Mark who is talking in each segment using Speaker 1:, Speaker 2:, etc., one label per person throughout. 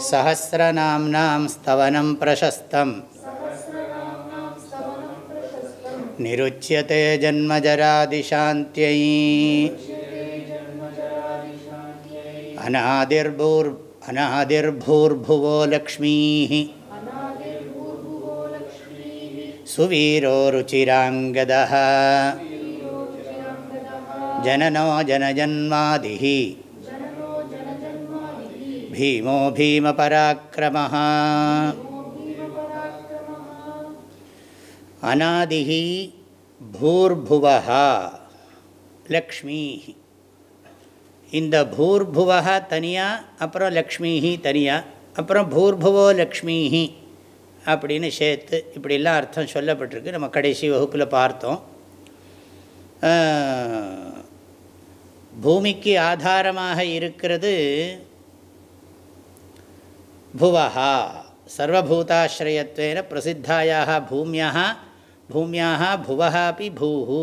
Speaker 1: सहस्रनाम्नां स्तवनं प्रशस्तम्। निरुच्यते जन्मजरादिशान्त्यै। अनादिर्भूर् अनादिर्भूर्भुवो लक्ष्मीः। सुवीरो रुचिराङ्गदः। जननो जनजन्मादिः भीमो भीमपराक्रमः அநாதிகி பூர்புவா லக்ஷ்மி இந்த பூர்புவா தனியாக அப்புறம் லக்ஷ்மிஹி தனியாக அப்புறம் பூர்புவோ லக்ஷ்மிஹி அப்படின்னு சேர்த்து இப்படிலாம் அர்த்தம் சொல்லப்பட்டிருக்கு நம்ம கடைசி வகுப்பில் பார்த்தோம் பூமிக்கு ஆதாரமாக இருக்கிறது புவஹா சர்வூதாஸ்ரயத்வேன பிரசித்தாயாக பூமியாக பூமியாக புவஹா அப்படி பூஹு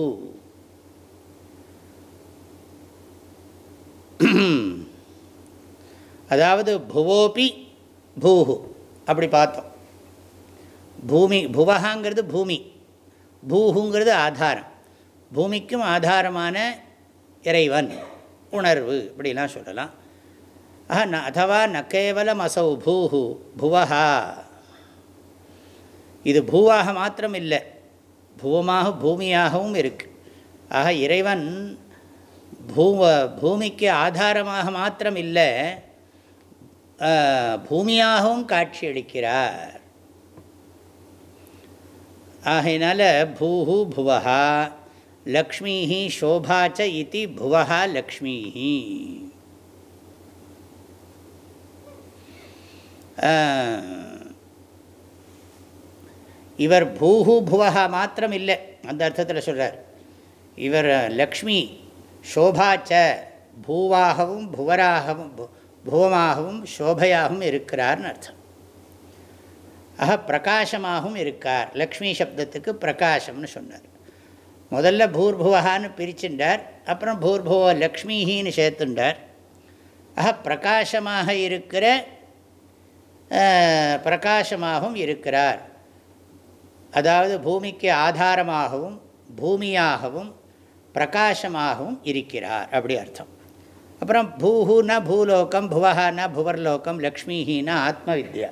Speaker 1: அதாவது புவோபி பூஹு அப்படி பார்த்தோம். பூமி புவஹாங்கிறது பூமி பூஹுங்கிறது ஆதாரம். பூமிக்கும் ஆதாரமான இறைவன் உணர்வு இப்படிலாம் சொல்லலாம். ஆஹா ந அதுவா ந கேவலம் அசௌ பூஹு புவஹா இது பூவாக மாத்திரம் இல்லை பூவமாக பூமியாகவும் இருக்கு. ஆக இறைவன் பூவ பூமிக்கு ஆதாரமாக மாத்திரம் இல்லை பூமியாகவும் காட்சியளிக்கிறார். ஆகையினால பூஹு புவஹா லக்ஷ்மீ சோபாச்ச இது புவஹா லக்ஷ்மீ இவர் பூஹு புவஹா மாத்திரம் இல்லை அந்த அர்த்தத்தில் சொல்கிறார் இவர் லக்ஷ்மி சோபாச்ச பூவாகவும் புவராகவும் புவமாகவும் சோபையாகவும் இருக்கிறார்னு அர்த்தம். ஆக பிரகாசமாகவும் இருக்கார். லக்ஷ்மி சப்தத்துக்கு பிரகாசம்னு சொன்னார். முதல்ல பூர்புவகான்னு பிரிச்சுட்டார் அப்புறம் பூர்புவ லக்ஷ்மிஹின்னு சேர்த்துண்டார். ஆக பிரகாசமாக இருக்கிற பிரகாசமாகவும் இருக்கிறார். அதாவது பூமிக்கு ஆதாரமாகவும் பூமியாகவும் பிரகாசமாகவும் இருக்கிறார் அப்படி அர்த்தம். அப்புறம் பூஹு பூலோகம் புவஹா ந புவர்லோகம் லக்ஷ்மிஹின ஆத்ம வித்யா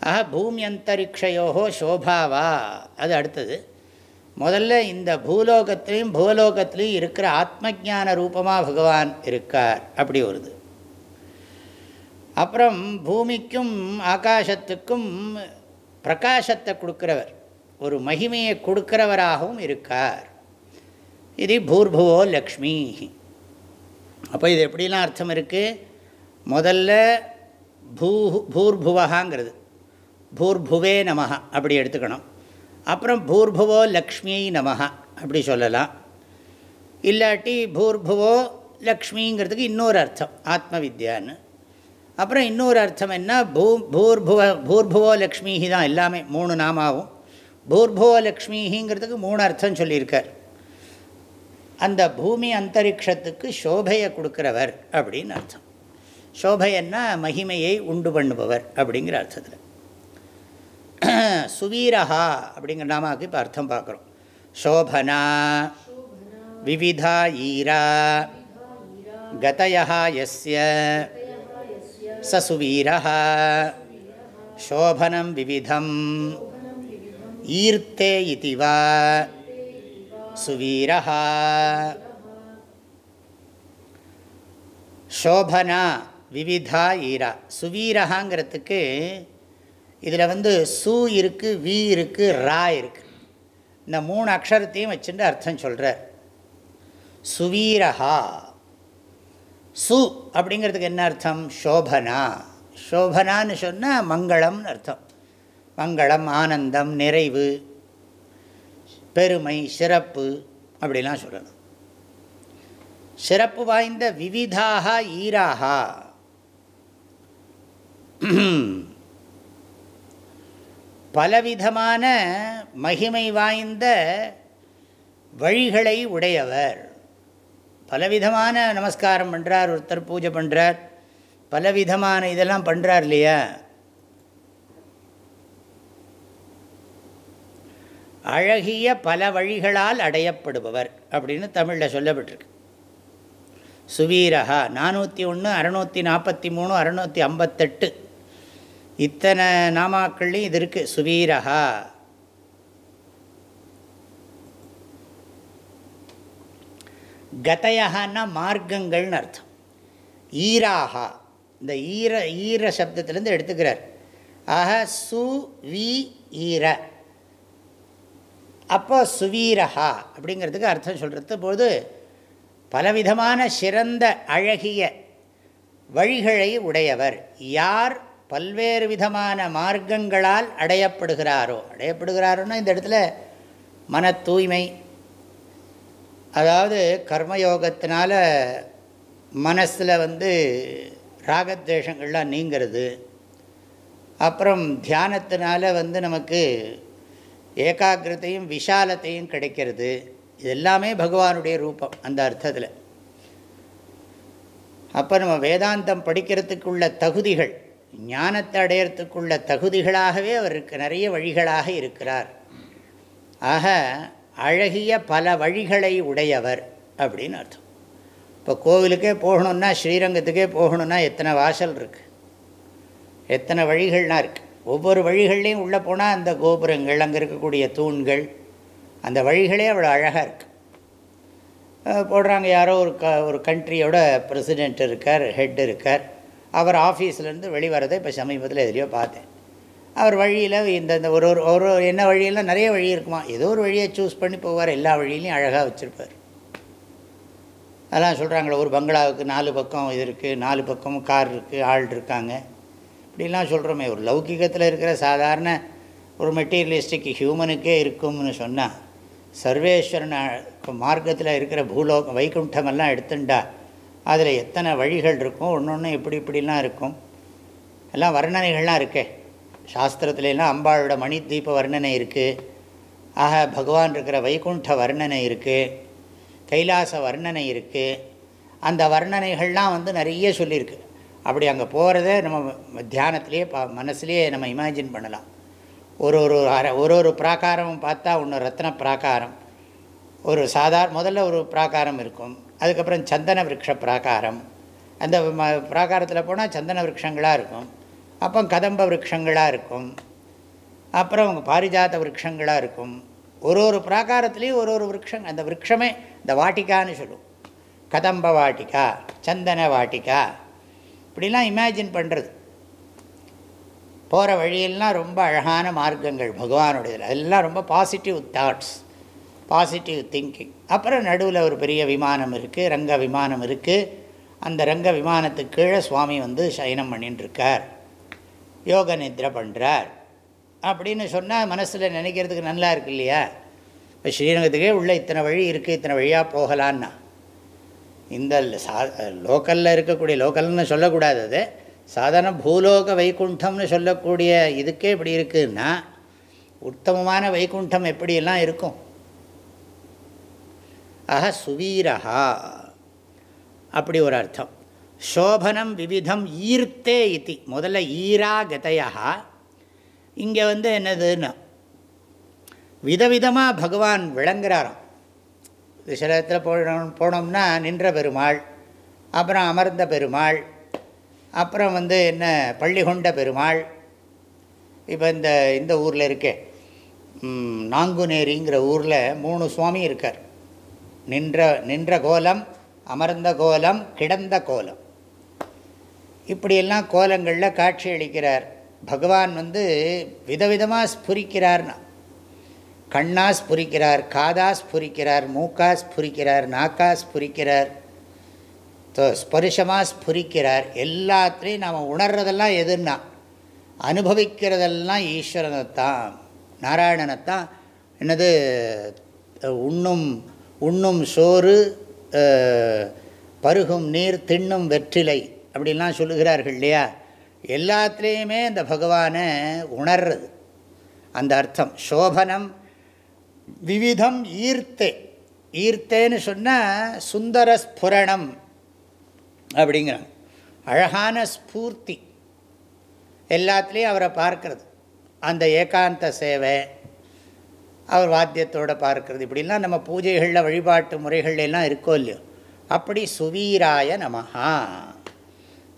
Speaker 1: ஆஹா பூமி அந்தரிக்ஷையோகோ சோபாவா. அது அடுத்தது. முதல்ல இந்த பூலோகத்திலையும் பூலோகத்திலையும் இருக்கிற ஆத்ம ஜான ரூபமாக பகவான் இருக்கார் அப்படி வருது அப்புறம் பூமிக்கும் ஆகாசத்துக்கும் பிரகாசத்தை கொடுக்குறவர். ஒரு மகிமையை கொடுக்குறவராகவும் இருக்கார். இது பூர்புவோ லக்ஷ்மி அப்போ இது எப்படிலாம் அர்த்தம் இருக்குது முதல்ல பூ பூர்புவகாங்கிறது பூர்புவே நமஹா அப்படி எடுத்துக்கணும். அப்புறம் பூர்புவோ லக்ஷ்மியை நமஹா அப்படி சொல்லலாம். இல்லாட்டி பூர்புவோ லக்ஷ்மிங்கிறதுக்கு இன்னொரு அர்த்தம் ஆத்ம வித்யான்னு. அப்புறம் இன்னொரு அர்த்தம் என்ன? பூ பூர்புவ பூர்புவோ லக்ஷ்மிஹி தான் எல்லாமே மூணு நாமாவும். பூர்புவோ லக்ஷ்மிஹிங்கிறதுக்கு மூணு அர்த்தம் சொல்லியிருக்கார். அந்த பூமி அந்தரிக்ஷத்துக்கு சோபையை கொடுக்குறவர் அப்படின்னு அர்த்தம். சோபையன்னா மகிமையை உண்டு பண்ணுபவர் அப்படிங்கிற அர்த்தத்தில். சுவீரஹா அப்படிங்கிற நாமாவுக்கு இப்போ அர்த்தம் பார்க்குறோம். சோபனா விவிதா ஈரா கதையா எஸ்ய ச சுவீர சோபனம் விவிதம். ஈர்த்தே இதுவா சுவீர சோபனா விவிதா ஈரா. சுவீரகாங்கிறதுக்கு இதில் வந்து சு இருக்குது வி இருக்குது ரா இருக்குது இந்த மூணு அக்ஷரத்தையும் வச்சுட்டு அர்த்தம் சொல்கிறார் சுவீரஹா. சு அப்படிங்கிறதுக்கு என்ன அர்த்தம்? சோபனா சோபனான்னு சொன்னால் மங்களம்னு அர்த்தம். மங்களம் ஆனந்தம் நிறைவு பெருமை சிறப்பு அப்படிலாம் சொல்லணும். சிறப்பு வாய்ந்த விவிதாக ஈராக பலவிதமான மகிமை வாய்ந்த வழிகளை உடையவர். பலவிதமான நமஸ்காரம் பண்ணுறார் ஒருத்தர் பூஜை பண்ணுறார் பலவிதமான இதெல்லாம் பண்ணுறார் இல்லையா? அழகிய பல வழிகளால் அடையப்படுபவர் அப்படின்னு தமிழில் சொல்லப்பட்டிருக்கு. சுவீரகா நானூற்றி ஒன்று அறநூற்றி நாற்பத்தி மூணு அறநூற்றி ஐம்பத்தெட்டு இத்தனை நாமாக்கள்லையும் இது இருக்குது சுவீரகா கதையகான்னா மார்க்கங்கள்னு அர்த்தம். ஈராகா இந்த ஈர ஈர சப்தத்திலேருந்து எடுத்துக்கிறார். ஆக சு வி ஈர. அப்போ சுவீரஹா அப்படிங்கிறதுக்கு அர்த்தம் சொல்கிறது போது பலவிதமான சிறந்த அழகிய வழிகளை உடையவர். யார் பல்வேறு விதமான மார்க்கங்களால் அடையப்படுகிறாரோ அடையப்படுகிறாரோன்னா இந்த இடத்துல மன தூய்மை அதாவது கர்மயோகத்தினால மனசில் வந்து ராகத்வேஷங்கள்லாம் நீங்கிறது. அப்புறம் தியானத்தினால வந்து நமக்கு ஏகாகிரத்தையும் விஷாலத்தையும் கிடைக்கிறது. இது எல்லாமே பகவானுடைய ரூபம் அந்த அர்த்தத்தில். அப்போ நம்ம வேதாந்தம் படிக்கிறதுக்குள்ள தகுதிகள் ஞானத்தை அடையிறதுக்குள்ள தகுதிகளாகவே அவருக்கு நிறைய வழிகளாக இருக்கிறார். ஆக அழகிய பல வழிகளை உடையவர் அப்படின்னு அர்த்தம். இப்போ கோவிலுக்கே போகணுன்னா ஸ்ரீரங்கத்துக்கே போகணுன்னா எத்தனை வாசல் இருக்குது எத்தனை வழிகள்லாம் இருக்குது ஒவ்வொரு வழிகள்லேயும் உள்ளே போனால் அந்த கோபுரங்கள் அங்கே இருக்கக்கூடிய தூண்கள் அந்த வழிகளே அவ்வளோ அழகாக இருக்குது போடுறாங்க. யாரோ ஒரு க ஒரு கண்ட்ரியோட பிரசிடெண்ட் இருக்கார் ஹெட் இருக்கார். அவர் ஆஃபீஸ்லேருந்து வெளிவரதை இப்போ சமீபத்தில் எதிலையோ பார்த்தேன். அவர் வழியில் இந்த இந்த ஒரு ஒரு ஒரு என்ன வழியெல்லாம் நிறைய வழி இருக்குமா? ஏதோ ஒரு வழியை சூஸ் பண்ணி போவார். எல்லா வழியிலையும் அழகாக வச்சுருப்பார். அதெல்லாம் சொல்கிறாங்களே ஒரு பங்களாவுக்கு நாலு பக்கம் இது இருக்குது நாலு பக்கமும் கார் இருக்குது ஆள் இருக்காங்க. இப்படிலாம் சொல்கிறோமே ஒரு லௌகிகத்தில் இருக்கிற சாதாரண ஒரு மெட்டீரியலிஸ்டிக் ஹியூமனுக்கே இருக்கும்னு சொன்னால் சர்வேஸ்வரன் இப்போ மார்க்கத்தில் இருக்கிற பூலோகம் வைகுண்டமெல்லாம் எடுத்துண்டா அதில் எத்தனை வழிகள் இருக்கும் ஒன்று ஒன்று இப்படி இப்படிலாம் இருக்கும். எல்லாம் வர்ணனைகள்லாம் இருக்கே. சாஸ்திரத்துலலாம் அம்பாளோட மணி தீப வர்ணனை இருக்குது ஆக பகவான் இருக்கிற வைகுண்ட வர்ணனை இருக்குது கைலாச வர்ணனை இருக்குது அந்த வர்ணனைகள்லாம் வந்து நிறைய சொல்லியிருக்கு. அப்படி அங்கே போகிறத நம்ம தியானத்திலே பா மனசுலேயே நம்ம இமேஜின் பண்ணலாம். ஒரு ஒரு அர ஒரு ஒரு பிராகாரமும் பார்த்தா ஒன்று ரத்ன பிராகாரம். ஒரு சாதாரண முதல்ல ஒரு பிராகாரம் இருக்கும். அதுக்கப்புறம் சந்தன விரக்ஷ பிராகாரம். அந்த ம பிராகாரத்தில் போனால் சந்தன விரக்ஷங்களாக இருக்கும். அப்போ கதம்ப விரக்ஷங்களாக இருக்கும். அப்புறம் பாரிஜாத விரக்ஷங்களாக இருக்கும். ஒரு ஒரு பிராகாரத்துலேயும் ஒரு ஒரு விரக்ஷம் அந்த விரக்ஷமே இந்த வாட்டிக்கான்னு சொல்லுவோம். கதம்ப வாட்டிக்கா சந்தன வாட்டிக்கா இப்படிலாம் இமேஜின் பண்ணுறது போகிற வழியெல்லாம் ரொம்ப அழகான மார்க்கங்கள் பகவானுடையதில் அதெல்லாம் ரொம்ப பாசிட்டிவ் தாட்ஸ் பாசிட்டிவ் திங்கிங் அப்புறம் நடுவில் ஒரு பெரிய விமானம் இருக்குது ரங்க விமானம் இருக்குது அந்த ரங்க விமானத்துக்கு கீழே சுவாமி வந்து சயனம் பண்ணிட்டுருக்கார் யோக நித்ரை பண்ணுறார் அப்படின்னு சொன்னால் மனசில் நினைக்கிறதுக்கு நல்லா இருக்கு இல்லையா? இப்போ ஸ்ரீரங்கத்துக்கே உள்ளே இத்தனை வழி இருக்குது இத்தனை வழியாக போகலான்னா. இந்த சா லோக்கலில் இருக்கக்கூடிய லோக்கல்னு சொல்லக்கூடாது அது. சாதாரண பூலோக வைகுண்டம்னு சொல்லக்கூடிய இதுக்கே இப்படி இருக்குன்னா உத்தமமான வைகுண்டம் எப்படியெல்லாம் இருக்கும்? ஆக சுவீரஹா. அப்படி ஒரு அர்த்தம். சோபனம் விவிதம் ஈர்த்தே இத்தி முதல்ல ஈரா கதையா இங்கே வந்து என்னதுன்னா. விதவிதமாக பகவான் விளங்குறாராம். சில இடத்துல போனோம் போனோம்னா நின்ற பெருமாள் அப்புறம் அமர்ந்த பெருமாள் அப்புறம் வந்து என்ன பள்ளி கொண்ட பெருமாள். இப்போ இந்த இந்த ஊரில் இருக்கே. நாங்குநேரிங்கிற ஊரில் மூணு சுவாமி இருக்கார். நின்ற நின்ற கோலம் அமர்ந்த கோலம் கிடந்த கோலம். இப்படியெல்லாம் கோலங்களில் காட்சி அளிக்கிறார். பகவான் வந்து விதவிதமாக ஸ்புரிக்கிறார்னா. கண்ணா ஸ்புரிக்கிறார் காதா ஸ்புரிக்கிறார் மூக்கா ஸ்புரிக்கிறார் நாக்கா ஸ்புரிக்கிறார் தோ- ஸ்பரிசமாக ஸ்புரிக்கிறார். எல்லாத்துலேயும் நாம் உணர்றதெல்லாம் எதுன்னா? அனுபவிக்கிறதெல்லாம் ஈஸ்வரனைத்தான் நாராயணனைத்தான். என்னது? உண்ணும் உண்ணும் சோறு பருகும் நீர் தின்னும் வெற்றிலை. அப்படின்லாம் சொல்லுகிறார்கள் இல்லையா? எல்லாத்துலேயுமே இந்த பகவானை உணர்றது. அந்த அர்த்தம். சோபனம் விவிதம் ஈர்த்தே. ஈர்த்தேன்னு சொன்னால் சுந்தர ஸ்புரணம் அப்படிங்கிறாங்க. அழகான ஸ்பூர்த்தி. எல்லாத்துலேயும் அவரை பார்க்கறது. அந்த ஏகாந்த சேவை அவர் வாத்தியத்தோடு பார்க்கறது. இப்படிலாம் நம்ம பூஜைகளில் வழிபாட்டு முறைகள் எல்லாம் இருக்கோ இல்லையோ? அப்படி சுவீராய நமஹா.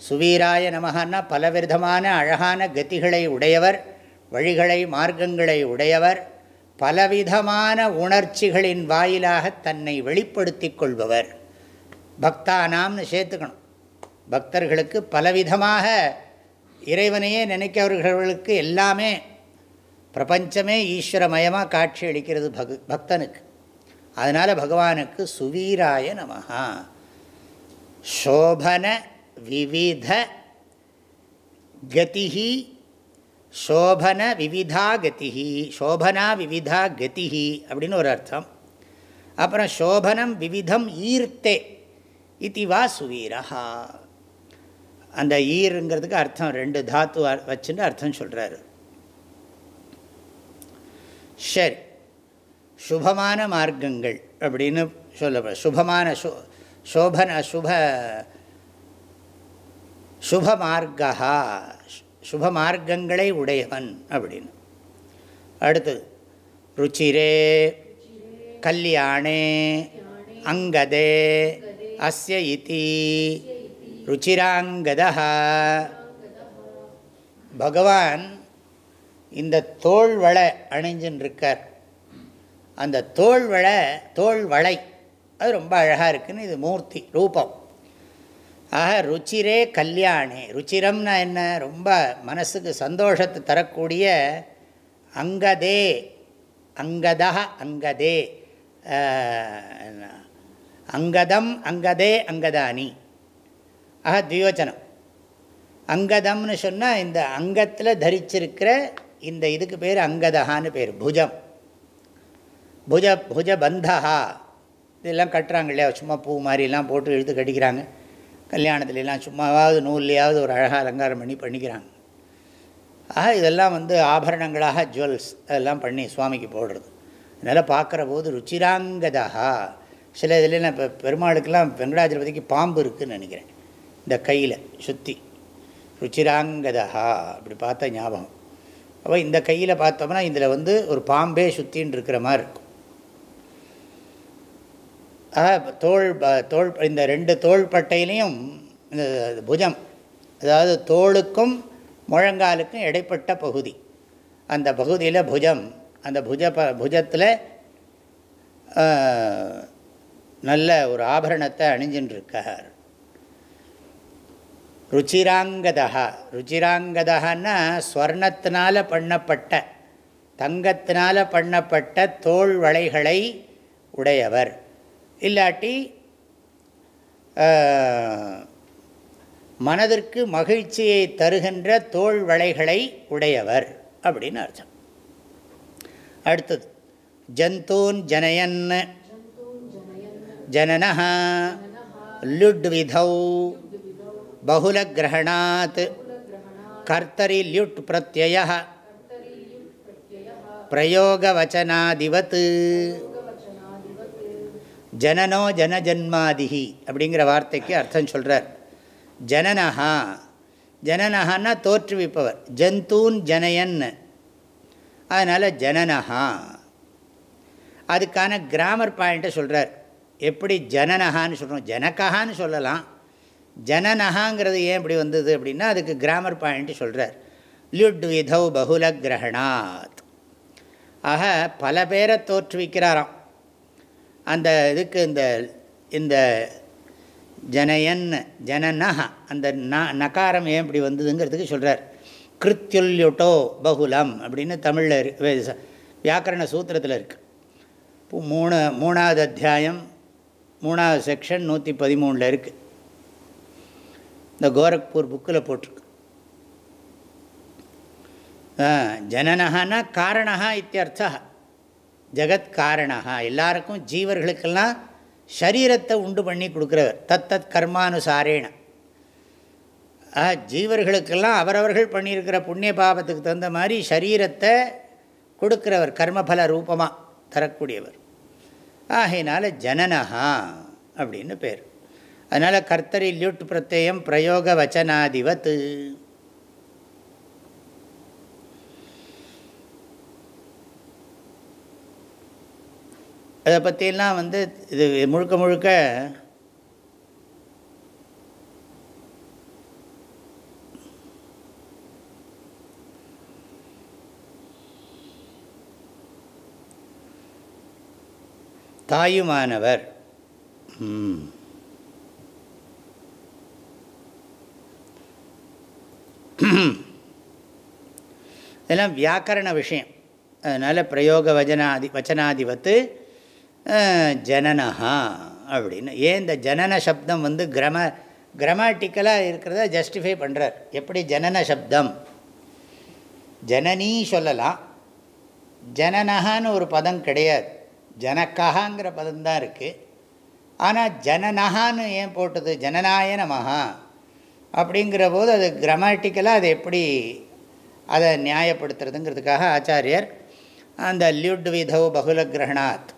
Speaker 1: சுவீராய நமகன்னா பலவிதமான அழகான கதிகளை உடையவர் வழிகளை மார்க்கங்களை உடையவர் பலவிதமான உணர்ச்சிகளின் வாயிலாக தன்னை வெளிப்படுத்திக் கொள்பவர். பக்தானாம்னு சேர்த்துக்கணும். பக்தர்களுக்கு பலவிதமாக இறைவனையே நினைக்கிறவர்களுக்கு எல்லாமே பிரபஞ்சமே ஈஸ்வரமயமாக காட்சி அளிக்கிறது பகு பக்தனுக்கு. அதனால் பகவானுக்கு சுவீராய நமகா சோபன விவித கதிஹி சோபன விவிதா கதிஹி சோபனா விவிதா கதிஹி அப்படின்னு ஒரு அர்த்தம். அப்புறம் சோபனம் விவிதம் ஈர்த்தே இது வா சுவீரஹா. அந்த ஈருங்கிறதுக்கு அர்த்தம் ரெண்டு தாத்து வச்சுன்னு அர்த்தம் சொல்கிறாரு சரி. சுபமான மார்க்கங்கள் அப்படின்னு சொல்ல சுபமான சு சோபன சுப சுபமார்க்கா சுபமார்க்கங்களை உடையவன் அப்படின்னு. அடுத்தது ருச்சிரே கல்யாணே அங்கதே அஸ்ய இதி ருச்சிராங்கதா பகவான் இந்த தோள் வளை அணிஞ்சுன்றிருக்கார். அந்த தோள் வளை தோள் வளை அது ரொம்ப அழகாக இருக்குன்னு இது மூர்த்தி ரூபம். ஆக ருச்சிரே கல்யாணி. ருச்சிரம்னா என்ன? ரொம்ப மனசுக்கு சந்தோஷத்தை தரக்கூடிய அங்கதே அங்கதா. அங்கதே அங்கதம் அங்கதே அங்கதானி. ஆக துயோச்சனம். அங்கதம்னு சொன்னால் இந்த அங்கத்தில் தரிச்சிருக்கிற இந்த இதுக்கு பேர் அங்கதஹான்னு பேர். புஜம். புஜ புஜபந்தகா இதெல்லாம் கட்டுறாங்க இல்லையா? சும்மா பூ மாதிரிலாம் போட்டு இழுத்து கட்டிக்கிறாங்க கல்யாணத்துலலாம் சும்மாவாவது நூல்லையாவது ஒரு அழகாக அலங்காரம் பண்ணி பண்ணிக்கிறாங்க. ஆக இதெல்லாம் வந்து ஆபரணங்களாக ஜுவல்ஸ் அதெல்லாம் பண்ணி சுவாமிக்கு போடுறது. அதனால் பார்க்குற போது ருச்சிராங்கதாக. சில இதில் இப்போ பெருமாளுக்கெல்லாம் வெங்கடாஜலபதிக்கு பாம்பு இருக்குதுன்னு நினைக்கிறேன். இந்த கையில் சுற்றி ருச்சிராங்கதா அப்படி பார்த்தா ஞாபகம். அப்போ இந்த கையில் பார்த்தோம்னா இதில் வந்து ஒரு பாம்பே சுற்றின்னு இருக்கிற மாதிரி இருக்கும். தோல் தோள் ப- தோள் இந்த ரெண்டு தோள் பட்டையிலையும் இந்த புஜம். அதாவது தோளுக்கும் முழங்காலுக்கும் இடைப்பட்ட பகுதி. அந்த பகுதியில் புஜம். அந்த புஜ ப புஜத்தில் நல்ல ஒரு ஆபரணத்தை அணிஞ்சின்றிருக்கார். ருச்சிராங்கதா ருச்சிராங்கதான்னா ஸ்வர்ணத்தினால் பண்ணப்பட்ட தங்கத்தினால் பண்ணப்பட்ட தோள் வளைகளை உடையவர். இல்லாட்டி மனதிற்கு மகிழ்ச்சியை தருகின்ற தோல் வளைகளை உடையவர் அப்படின்னு அர்த்தம். அடுத்தது ஜந்தூன் ஜனயன் ஜனனா லுட் விதௌ பகுல கிரகணாத் கர்த்தரி ல்யுட் பிரத்யய பிரயோகவச்சனாதிவத்து ஜனனோ ஜனஜன்மாதிகி அப்படிங்கிற வார்த்தைக்கு அர்த்தம் சொல்கிறார் ஜனனஹா. ஜனனஹான்னா தோற்றுவிப்பவர். ஜந்தூன் ஜனயன் அதனால் ஜனனஹா. அதுக்கான கிராமர் பாயிண்ட்டை சொல்கிறார் எப்படி ஜனனஹான்னு சொல்கிறோம் ஜனகஹான்னு சொல்லலாம். ஜனனஹாங்கிறது ஏன் இப்படி வந்தது அப்படின்னா அதுக்கு கிராமர் பாயிண்ட்டு சொல்கிறார் லுட் விதவ் பகுல கிரகணாத் ஆக பல பேரை தோற்றுவிக்கிறாராம். அந்த இதுக்கு இந்த இந்த ஜனயன் ஜனநக அந்த ந நகாரம் ஏன் இப்படி வந்ததுங்கிறதுக்கு சொல்கிறார் கிருத்யுல்யுட்டோ பகுலம் அப்படின்னு தமிழில் இருக்கு வியாக்கரண சூத்திரத்தில் இருக்குது மூணு மூணாவது அத்தியாயம் மூணாவது செக்ஷன் நூற்றி பதிமூணில் இருக்குது இந்த கோரக்பூர் புக்கில் போட்டிருக்கு. ஜனனஹானா காரணா இத்தியர்த்தா ஜெகத்காரணா எல்லாருக்கும் ஜீவர்களுக்கெல்லாம் சரீரத்தை உண்டு பண்ணி கொடுக்குறவர். தத்தத் கர்மானுசாரேன. ஜீவர்களுக்கெல்லாம் அவரவர்கள் பண்ணியிருக்கிற புண்ணிய பாபத்துக்கு தகுந்த மாதிரி சரீரத்தை கொடுக்குறவர். கர்மபல ரூபமாக தரக்கூடியவர். ஆகையினால ஜனனஹா அப்படின்னு பேர். அதனால் கர்த்தரி லியூட் பிரத்யம் பிரயோக வச்சனாதிவத்து அதை பற்றிலாம் வந்து இது முழுக்க முழுக்க தாயுமானவர். இதெல்லாம் வியாக்கரண விஷயம். அதனால் பிரயோக வஜனாதி வச்சனாதிபத்து ஜனனஹா அப்படின்னு. ஏன் இந்த ஜனன சப்தம் வந்து கிரம கிரமாட்டிக்கலாக இருக்கிறத ஜஸ்டிஃபை பண்ணுறார் எப்படி ஜனன சப்தம்? ஜனனி சொல்லலாம். ஜனனஹான்னு ஒரு பதம் கிடையாது. ஜனக்கஹாங்கிற பதம் தான் இருக்குது ஆனால் ஜனனஹான்னு ஏன் போட்டது? ஜனநாய நமஹா. அப்படிங்கிற போது அது கிரமாட்டிக்கலாக அது எப்படி அதை நியாயப்படுத்துறதுங்கிறதுக்காக ஆச்சாரியர் அந்த லியுட் விதவ் பகுல கிரகணாத்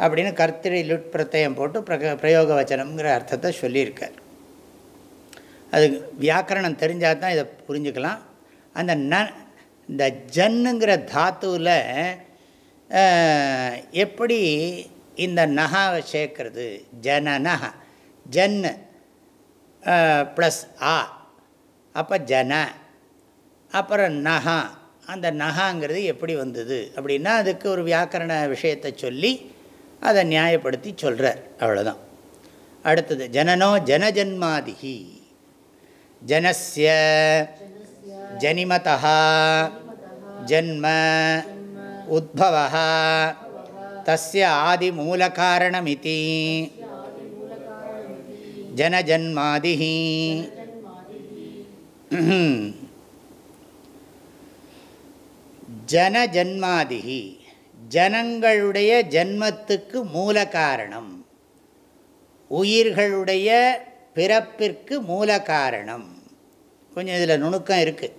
Speaker 1: அப்படின்னு கர்த்திரி லுட் பிரத்தயம் போட்டு பிரக பிரயோக வச்சனம்ங்கிற அர்த்தத்தை சொல்லியிருக்கார். அது வியாக்கரணம் தெரிஞ்சால் தான் இதை புரிஞ்சுக்கலாம். அந்த ந இந்த ஜன்னுங்கிற தாத்துவில் எப்படி இந்த நகாவை சேர்க்கறது? ஜனநக ஜன் ப்ளஸ் ஆ அப்போ ஜன அப்புறம் நகா. அந்த நகாங்கிறது எப்படி வந்தது? அப்படின்னா அதுக்கு ஒரு வியாக்கரண விஷயத்தை சொல்லி அதை நியாயப்படுத்தி சொல்கிறார் அவ்வளோதான் அடுத்தது ஜனனோ ஜனஜன்மாதிகி ஜனசிய ஜனிமதா ஜன்ம உத்பவ தஸ்ய ஆதிமூலகாரணமிதி. ஜனஜன்மாதி ஜனஜன்மாதி ஜனங்களுடைய ஜன்மத்துக்கு மூல காரணம். உயிர்களுடைய பிறப்பிற்கு மூல காரணம். கொஞ்சம் இதில் நுணுக்கம் இருக்குது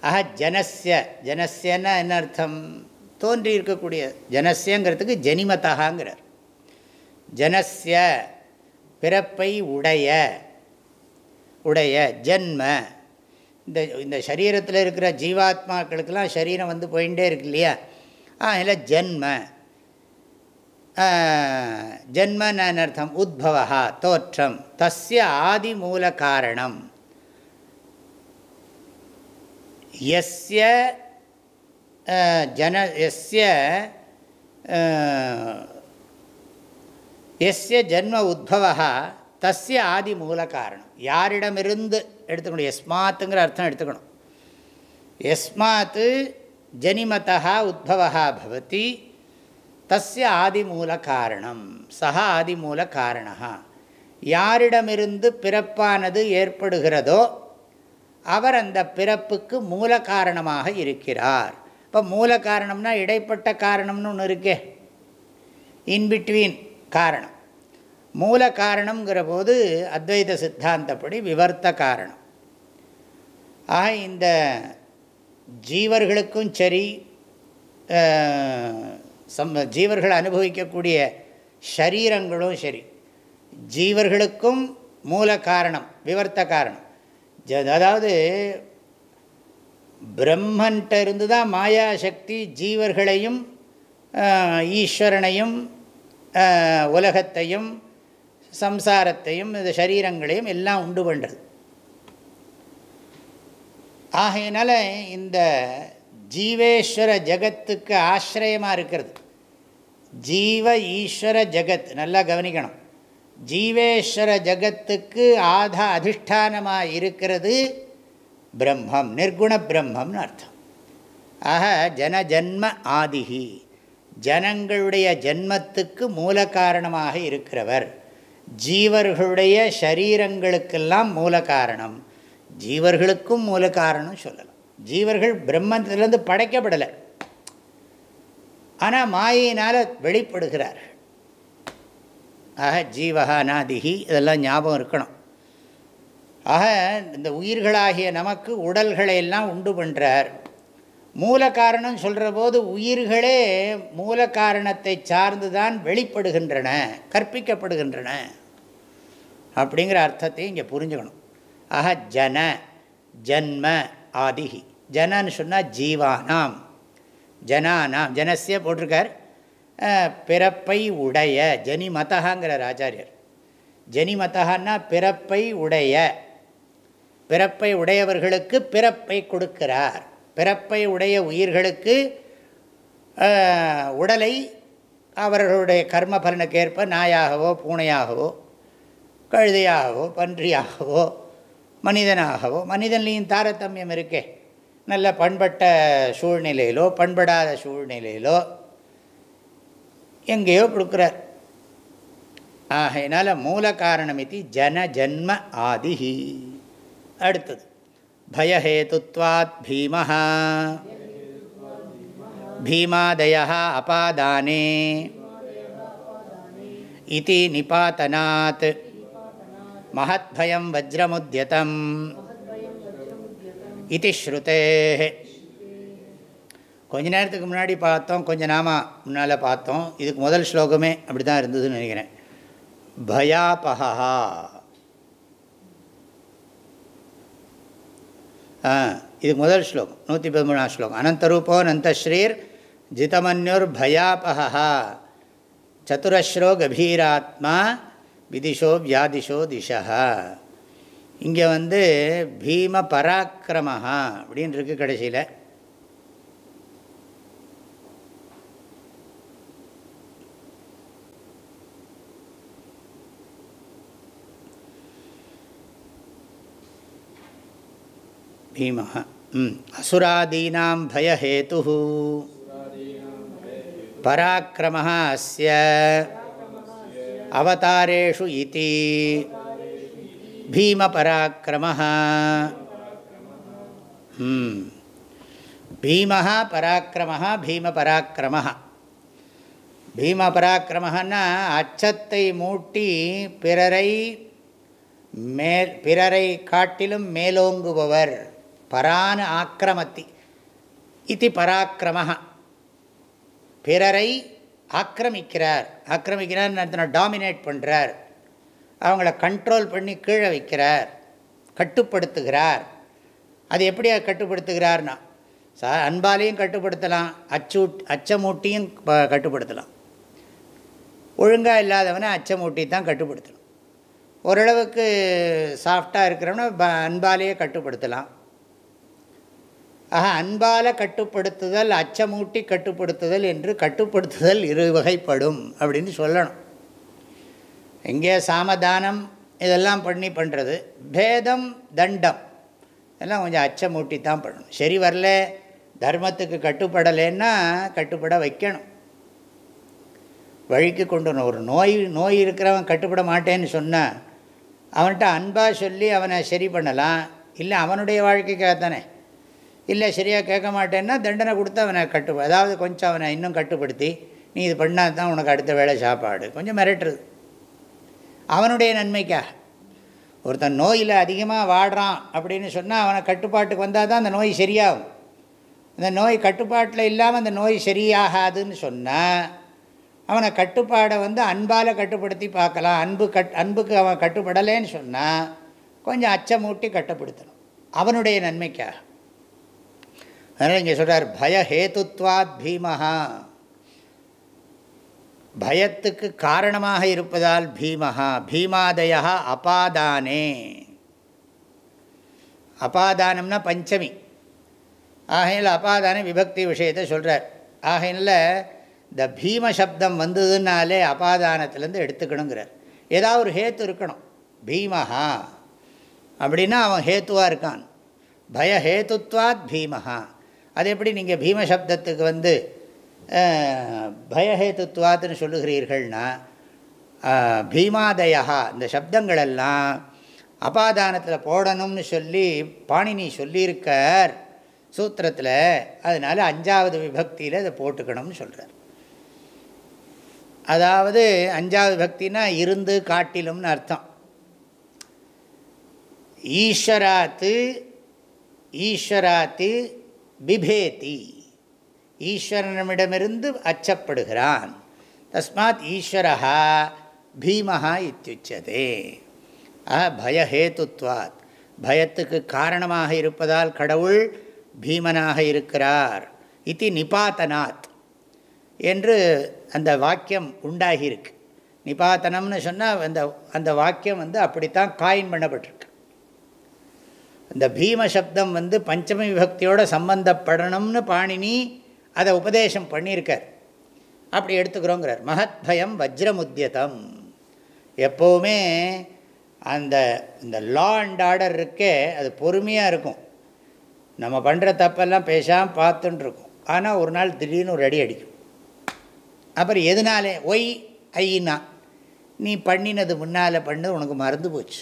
Speaker 1: ஆக ஜனசிய ஜனசியன்னா என்ன அர்த்தம்? தோன்றி இருக்கக்கூடிய ஜனசியங்கிறதுக்கு ஜனிமத்தகாங்கிறார். ஜனசிய பிறப்பை உடைய. உடைய ஜன்ம. இந்த இந்த சரீரத்தில் இருக்கிற ஜீவாத்மாக்களுக்கெல்லாம் சரீரம் வந்து போயிட்டே இருக்கு இல்லையா? அதில் ஜென்ம. ஜென்மனர்த்தம் உத்பவா தோற்றம். தஸ்ய ஆதி மூல காரணம் எஸ்ய ஜன எஸ்ய எஸ்ய ஜென்ம உத்பவா தஸ்ய ஆதி மூல காரணம். யாரிடமிருந்து எடுத்துக்கணும்? எஸ்மாத்துங்கிற அர்த்தம் எடுத்துக்கணும். எஸ்மாத்து ஜனிமதா உத்பவா பவதி. தஸ்ய ஆதிமூல காரணம். சஹா ஆதிமூல காரணா யாரிடமிருந்து பிறப்பானது ஏற்படுகிறதோ அவர் அந்த பிறப்புக்கு மூல காரணமாக இருக்கிறார். இப்போ மூல காரணம்னா இடைப்பட்ட காரணம்னு ஒன்று இருக்கே. இன்பிட்வீன் காரணம். மூல காரணங்கிற போது அத்வைத சித்தாந்தப்படி விவர்த்த காரணம். ஆக இந்த ஜீவர்களுக்கும் சரி சம் ஜீவர்கள் அனுபவிக்கக்கூடிய ஷரீரங்களும் சரி ஜீவர்களுக்கும் மூல காரணம் விவர்த்த காரணம். அதாவது பிரம்மன்ட்ட இருந்து தான் மாயாசக்தி ஜீவர்களையும் ஈஸ்வரனையும் உலகத்தையும் சம்சாரத்தையும் இந்த சரீரங்களையும் எல்லாம் உண்டு பண்ணுறது ஆகையினால இந்த ஜீவேஸ்வர ஜகத்துக்கு ஆசிரியமாக இருக்கிறது. ஜீவ ஈஸ்வர ஜகத் நல்லா கவனிக்கணும். ஜீவேஸ்வர ஜகத்துக்கு ஆதா அதிஷ்டானமாக இருக்கிறது பிரம்மம் நிர்குண பிரம்மம்னு அர்த்தம். ஆக ஜன ஜன்ம ஆதிகி ஜனங்களுடைய ஜன்மத்துக்கு மூல காரணமாக இருக்கிறவர். ஜீவர்களுடைய சரீரங்களுக்கெல்லாம் மூல காரணம். ஜீவர்களுக்கும் மூல காரணம் சொல்லலாம். ஜீவர்கள் பிரம்மத்திலேருந்து படைக்கப்படலை. ஆனால் மாயினால் வெளிப்படுகிறார்கள். ஆக ஜீவகா நாதிகி இதெல்லாம் ஞாபகம் இருக்கணும். ஆக இந்த உயிர்களாகிய நமக்கு உடல்களை எல்லாம் உண்டு பண்ணுறார் மூல காரணம் சொல்கிற போது உயிர்களே மூல காரணத்தை சார்ந்து தான் வெளிப்படுகின்றன கற்பிக்கப்படுகின்றன. அப்படிங்கிற அர்த்தத்தை இங்கே புரிஞ்சுக்கணும். ஆக ஜன ஜன்ம ஆதிகி ஜனன்னு சொன்னால் ஜீவானாம். ஜனானாம். ஜனசிய போட்டிருக்கார். பிறப்பை உடைய ஜனி மதகாங்கிறார் ஆச்சாரியர். ஜனிமதகான்னா பிறப்பை உடைய. பிறப்பை உடையவர்களுக்கு பிறப்பை கொடுக்கிறார். பிறப்பை உடைய உயிர்களுக்கு உடலை அவர்களுடைய கர்ம பலனுக்கேற்ப நாயாகவோ பூனையாகவோ கழுதையாகவோ பன்றியாகவோ மனிதனாகவோ மனிதன்லேயும் தாரதமியம் இருக்கே நல்ல பண்பட்ட சூழ்நிலையிலோ பண்படாத சூழ்நிலையிலோ எங்கேயோ கொடுக்குறார் ஆகையினால மூல காரணம் இது ஜன ஜன்ம ஆதிஹி அடுத்தது பயஹேத்துவாத் பீமஹ பீமாதய அபாதானே இது நிபாத்தனாத் மகத்பயம் வஜ்ரமுத்யதம். இது ஸ்ருதே. கொஞ்ச நேரத்துக்கு முன்னாடி பார்த்தோம் கொஞ்சம் நாம முன்னால் பார்த்தோம். இதுக்கு முதல் ஸ்லோகமே அப்படி தான் இருந்ததுன்னு நினைக்கிறேன். பயாபகா ஆ இதுக்கு முதல் ஸ்லோகம் நூற்றி பதிமூணாம் ஸ்லோகம். அனந்தரூபோ நந்தஸ்ரீர் ஜிதமன்யுர் பயாபகா சதுரஸ்ரோ கபீராத்மா விதிஷோ வியாதிஷோ திஷா இங்கே வந்து பீம பராக்கிரமஹா அப்படின்னு இருக்குது கடைசியில். பீமா ம். அசுராதீனாம் பயஹேத்து பராக்கிரமாக அஸ்ய. அவதாரேஷு இதி பீமபராக்கிரமः பீமஹ பராக்கிரமஹ பீமபராக்கிரமஹ பீம பராக்கிரமன்னா அச்சத்தை மூட்டி பிறரை மேல் பிறரை காட்டிலும் மேலோங்குபவர். பரான் ஆக்கிரமத்தி. இது பராக்கிரம பிறரை ஆக்கிரமிக்கிறார். ஆக்கிரமிக்கிறார் டாமினேட் பண்ணுறார் அவங்கள கண்ட்ரோல் பண்ணி கீழே வைக்கிறார். கட்டுப்படுத்துகிறார். அது எப்படி கட்டுப்படுத்துகிறார்னா சா அன்பாலையும் கட்டுப்படுத்தலாம் அச்சு அச்சமூட்டியும் கட்டுப்படுத்தலாம். ஒழுங்காக இல்லாதவனை அச்சமூட்டி தான் கட்டுப்படுத்தலாம் ஓரளவுக்கு சாஃப்டாக இருக்கிறவனை அன்பாலேயே கட்டுப்படுத்தலாம். ஆக அன்பால் கட்டுப்படுத்துதல் அச்சமூட்டி கட்டுப்படுத்துதல் என்று கட்டுப்படுத்துதல் இரு வகைப்படும் அப்படின்னு சொல்லணும். எங்கே சாமதானம் இதெல்லாம் பண்ணி பண்ணுறது பேதம் தண்டம். இதெல்லாம் கொஞ்சம் அச்சமூட்டி தான் பண்ணணும். சரி வரல தர்மத்துக்கு கட்டுப்படலைன்னா கட்டுப்பட வைக்கணும். வழிக்கு கொண்டு வரணும். ஒரு நோய் நோய் இருக்கிறவன் கட்டுப்பட மாட்டேன்னு சொன்னால் அவன்கிட்ட அன்பாக சொல்லி அவனை சரி பண்ணலாம். இல்லை அவனுடைய வாழ்க்கைக்காக தானே இல்லை சரியாக கேட்க மாட்டேன்னா தண்டனை கொடுத்து அவனை கட்டு அதாவது கொஞ்சம் அவனை இன்னும் கட்டுப்படுத்தி நீ இது பண்ணால் தான் உனக்கு அடுத்த வேலை சாப்பாடு. கொஞ்சம் மிரட்டுறது. அவனுடைய நன்மைக்காக ஒருத்தன் நோயில் அதிகமாக வாடுறான் அப்படின்னு சொன்னால் அவனை கட்டுப்பாட்டுக்கு வந்தால் தான் அந்த நோய் சரியாகும். அந்த நோய் கட்டுப்பாட்டில் இல்லாமல் அந்த நோய் சரியாகாதுன்னு சொன்னால் அவனை கட்டுப்பாடை வந்து அன்பால் கட்டுப்படுத்தி பார்க்கலாம். அன்பு கட் அன்புக்கு அவன் கட்டுப்படலேன்னு சொன்னால் கொஞ்சம் அச்சமூட்டி கட்டுப்படுத்தணும். அவனுடைய நன்மைக்காக அதனால் இங்கே சொல்கிறார் பயஹேத்துவாத் பீமஹா. பயத்துக்கு காரணமாக இருப்பதால் பீமஹா பீமாதயா அபாதானே. அபாதானம்னா பஞ்சமி. ஆகையில் அபாதான விபக்தி விஷயத்தை சொல்கிறார் ஆகையில் இந்த பீம சப்தம் வந்ததுனாலே அபாதானத்துலேருந்து எடுத்துக்கணுங்கிறார். ஏதாவது ஒரு ஹேத்து இருக்கணும். பீமஹா. அப்படின்னா அவன் ஹேத்துவாக இருக்கான். பய ஹேத்துவாத் பீமஹா. அது எப்படி நீங்கள் பீம சப்தத்துக்கு வந்து பயஹேத்துவாத்துன்னு சொல்லுகிறீர்கள்னா பீமாதயா இந்த சப்தங்களெல்லாம் அபாதானத்தில் போடணும்னு சொல்லி பாணினி சொல்லியிருக்கார் சூத்திரத்தில். அதனால் அஞ்சாவது விபக்தியில் இதை போட்டுக்கணும்னு சொல்கிறார் அதாவது அஞ்சாவது பக்தினா இருந்து காட்டிலும்னு அர்த்தம். ஈஸ்வராத்து ஈஸ்வராத்து பிபேதி. ஈஸ்வரனிடமிருந்து அச்சப்படுகிறான். தஸ்மாத் ஈஸ்வரா பீமஹா இத்தியுச்சதே ஆ பயஹேத்துவாத். பயத்துக்கு காரணமாக இருப்பதால் கடவுள் பீமனாக இருக்கிறார். இது நிபாத்தனாத் என்று அந்த வாக்கியம் உண்டாகியிருக்கு. நிபாத்தனம்னு சொன்னால் அந்த அந்த வாக்கியம் வந்து அப்படித்தான் காயின் பண்ணப்பட்டிருக்கு. இந்த பீம சப்தம் வந்து பஞ்சமி விபக்தியோடு சம்பந்தப்படணும்னு பாணினி அதை உபதேசம் பண்ணியிருக்கார். அப்படி எடுத்துக்கிறோங்கிறார். மகத் பயம் வஜ்ரமுத்தியதம் எப்போவுமே அந்த இந்த லா அண்ட் ஆர்டர் இருக்கே அது பொறுமையாக இருக்கும். நம்ம பண்ணுற தப்பெல்லாம் பேசாமல் பார்த்துன்ட்ருக்கும். ஆனால் ஒரு நாள் திடீர்னு ஒரு அடி அடிக்கும். அப்புறம் எதனாலே ஒய் ஐயினா நீ பண்ணினது முன்னால் பண்ணது உனக்கு மறந்து போச்சு.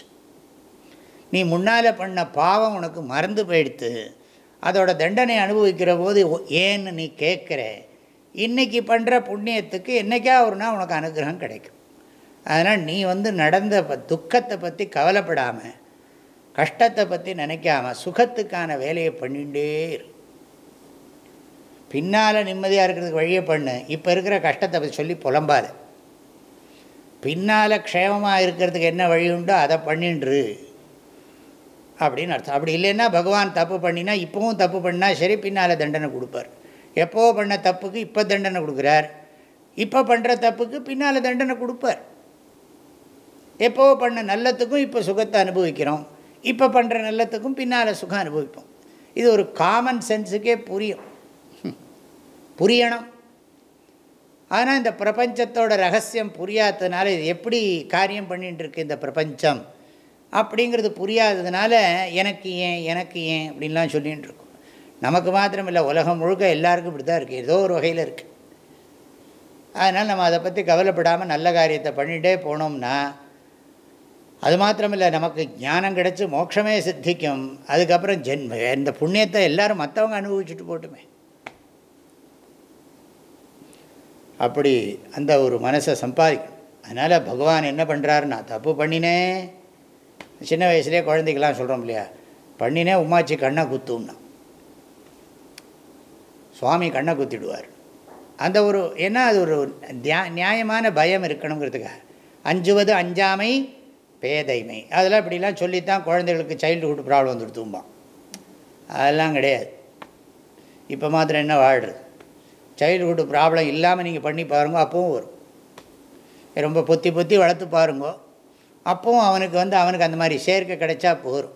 Speaker 1: நீ முன்னால் பண்ண பாவம் உனக்கு மறந்து போயிடுத்து. அதோட தண்டனை அனுபவிக்கிற போது ஏன்னு நீ கேட்குற. இன்றைக்கி பண்ணுற புண்ணியத்துக்கு என்றைக்கா ஒரு நாள் உனக்கு அனுகிரகம் கிடைக்கும். அதனால் நீ வந்து நடந்த துக்கத்தை பற்றி கவலைப்படாமல் கஷ்டத்தை பற்றி நினைக்காம சுகத்துக்கான வேலையை பண்ணிகிட்டே இரு. பின்னால் நிம்மதியாக இருக்கிறதுக்கு வழியை பண்ணு. இப்போ இருக்கிற கஷ்டத்தை பற்றி சொல்லி புலம்பாது. பின்னால் க்ஷேமமாக இருக்கிறதுக்கு என்ன வழி உண்டோ அதை பண்ணின்று அப்படின்னு அர்த்தம். அப்படி இல்லைன்னா பகவான் தப்பு பண்ணினா இப்போவும் தப்பு பண்ணால் சரி பின்னால் தண்டனை கொடுப்பார். எப்போ பண்ண தப்புக்கு இப்போ தண்டனை கொடுக்குறார். இப்போ பண்ணுற தப்புக்கு பின்னால் தண்டனை கொடுப்பார். எப்போ பண்ண நல்லத்துக்கும் இப்போ சுகத்தை அனுபவிக்கிறோம். இப்போ பண்ணுற நல்லத்துக்கும் பின்னால் சுகம் அனுபவிப்போம். இது ஒரு காமன் சென்ஸுக்கே புரியும். புரியணும். ஆனால் இந்த பிரபஞ்சத்தோட ரகசியம் புரியாததுனால இது எப்படி காரியம் பண்ணிகிட்டு இருக்கு இந்த பிரபஞ்சம்? அப்படிங்கிறது புரியாததுனால எனக்கு ஏன் எனக்கு ஏன் அப்படின்லாம் சொல்லிகிட்டு இருக்கும். நமக்கு மாத்திரம் இல்லை உலகம் முழுக்க எல்லாருக்கும் இப்படி தான் இருக்குது ஏதோ ஒரு வகையில் இருக்குது அதனால் நம்ம அதை பற்றி கவலைப்படாமல் நல்ல காரியத்தை பண்ணிகிட்டே போனோம்னா அது மாத்திரமில்லை நமக்கு ஞானம் கிடச்சி மோட்சமே சித்திக்கும். அதுக்கப்புறம் ஜென்ம இந்த புண்ணியத்தை எல்லோரும் மற்றவங்க அனுபவிச்சுட்டு போட்டுமே. அப்படி அந்த ஒரு மனசை சம்பாதிக்கணும். அதனால் பகவான் என்ன பண்ணுறாரு நான் தப்பு பண்ணினேன். சின்ன வயசுலேயே குழந்தைக்கெல்லாம் சொல்கிறோம் இல்லையா? பண்ணினே உமாச்சி கண்ணை குத்தும்னா. சுவாமி கண்ணை குத்திடுவார். அந்த ஒரு ஏன்னா அது ஒரு தியா நியாயமான பயம் இருக்கணுங்கிறதுக்காக. அஞ்சுவது அஞ்சாமை பேதைமை. அதெல்லாம் இப்படிலாம் சொல்லித்தான் குழந்தைகளுக்கு சைல்டுஹுட் ப்ராப்ளம் வந்துடுத்தும்பான் அதெல்லாம் கிடையாது. இப்போ மாத்திரம் என்ன வாழ்கிறது சைல்டுஹுட் ப்ராப்ளம் இல்லாமல் நீங்கள் பண்ணி பாருங்க அப்பவும் வரும். ரொம்ப பொத்தி பொத்தி வளர்த்து பாருங்க. அப்போவும் அவனுக்கு வந்து அவனுக்கு அந்த மாதிரி சேர்க்கை கிடைச்சா போகும்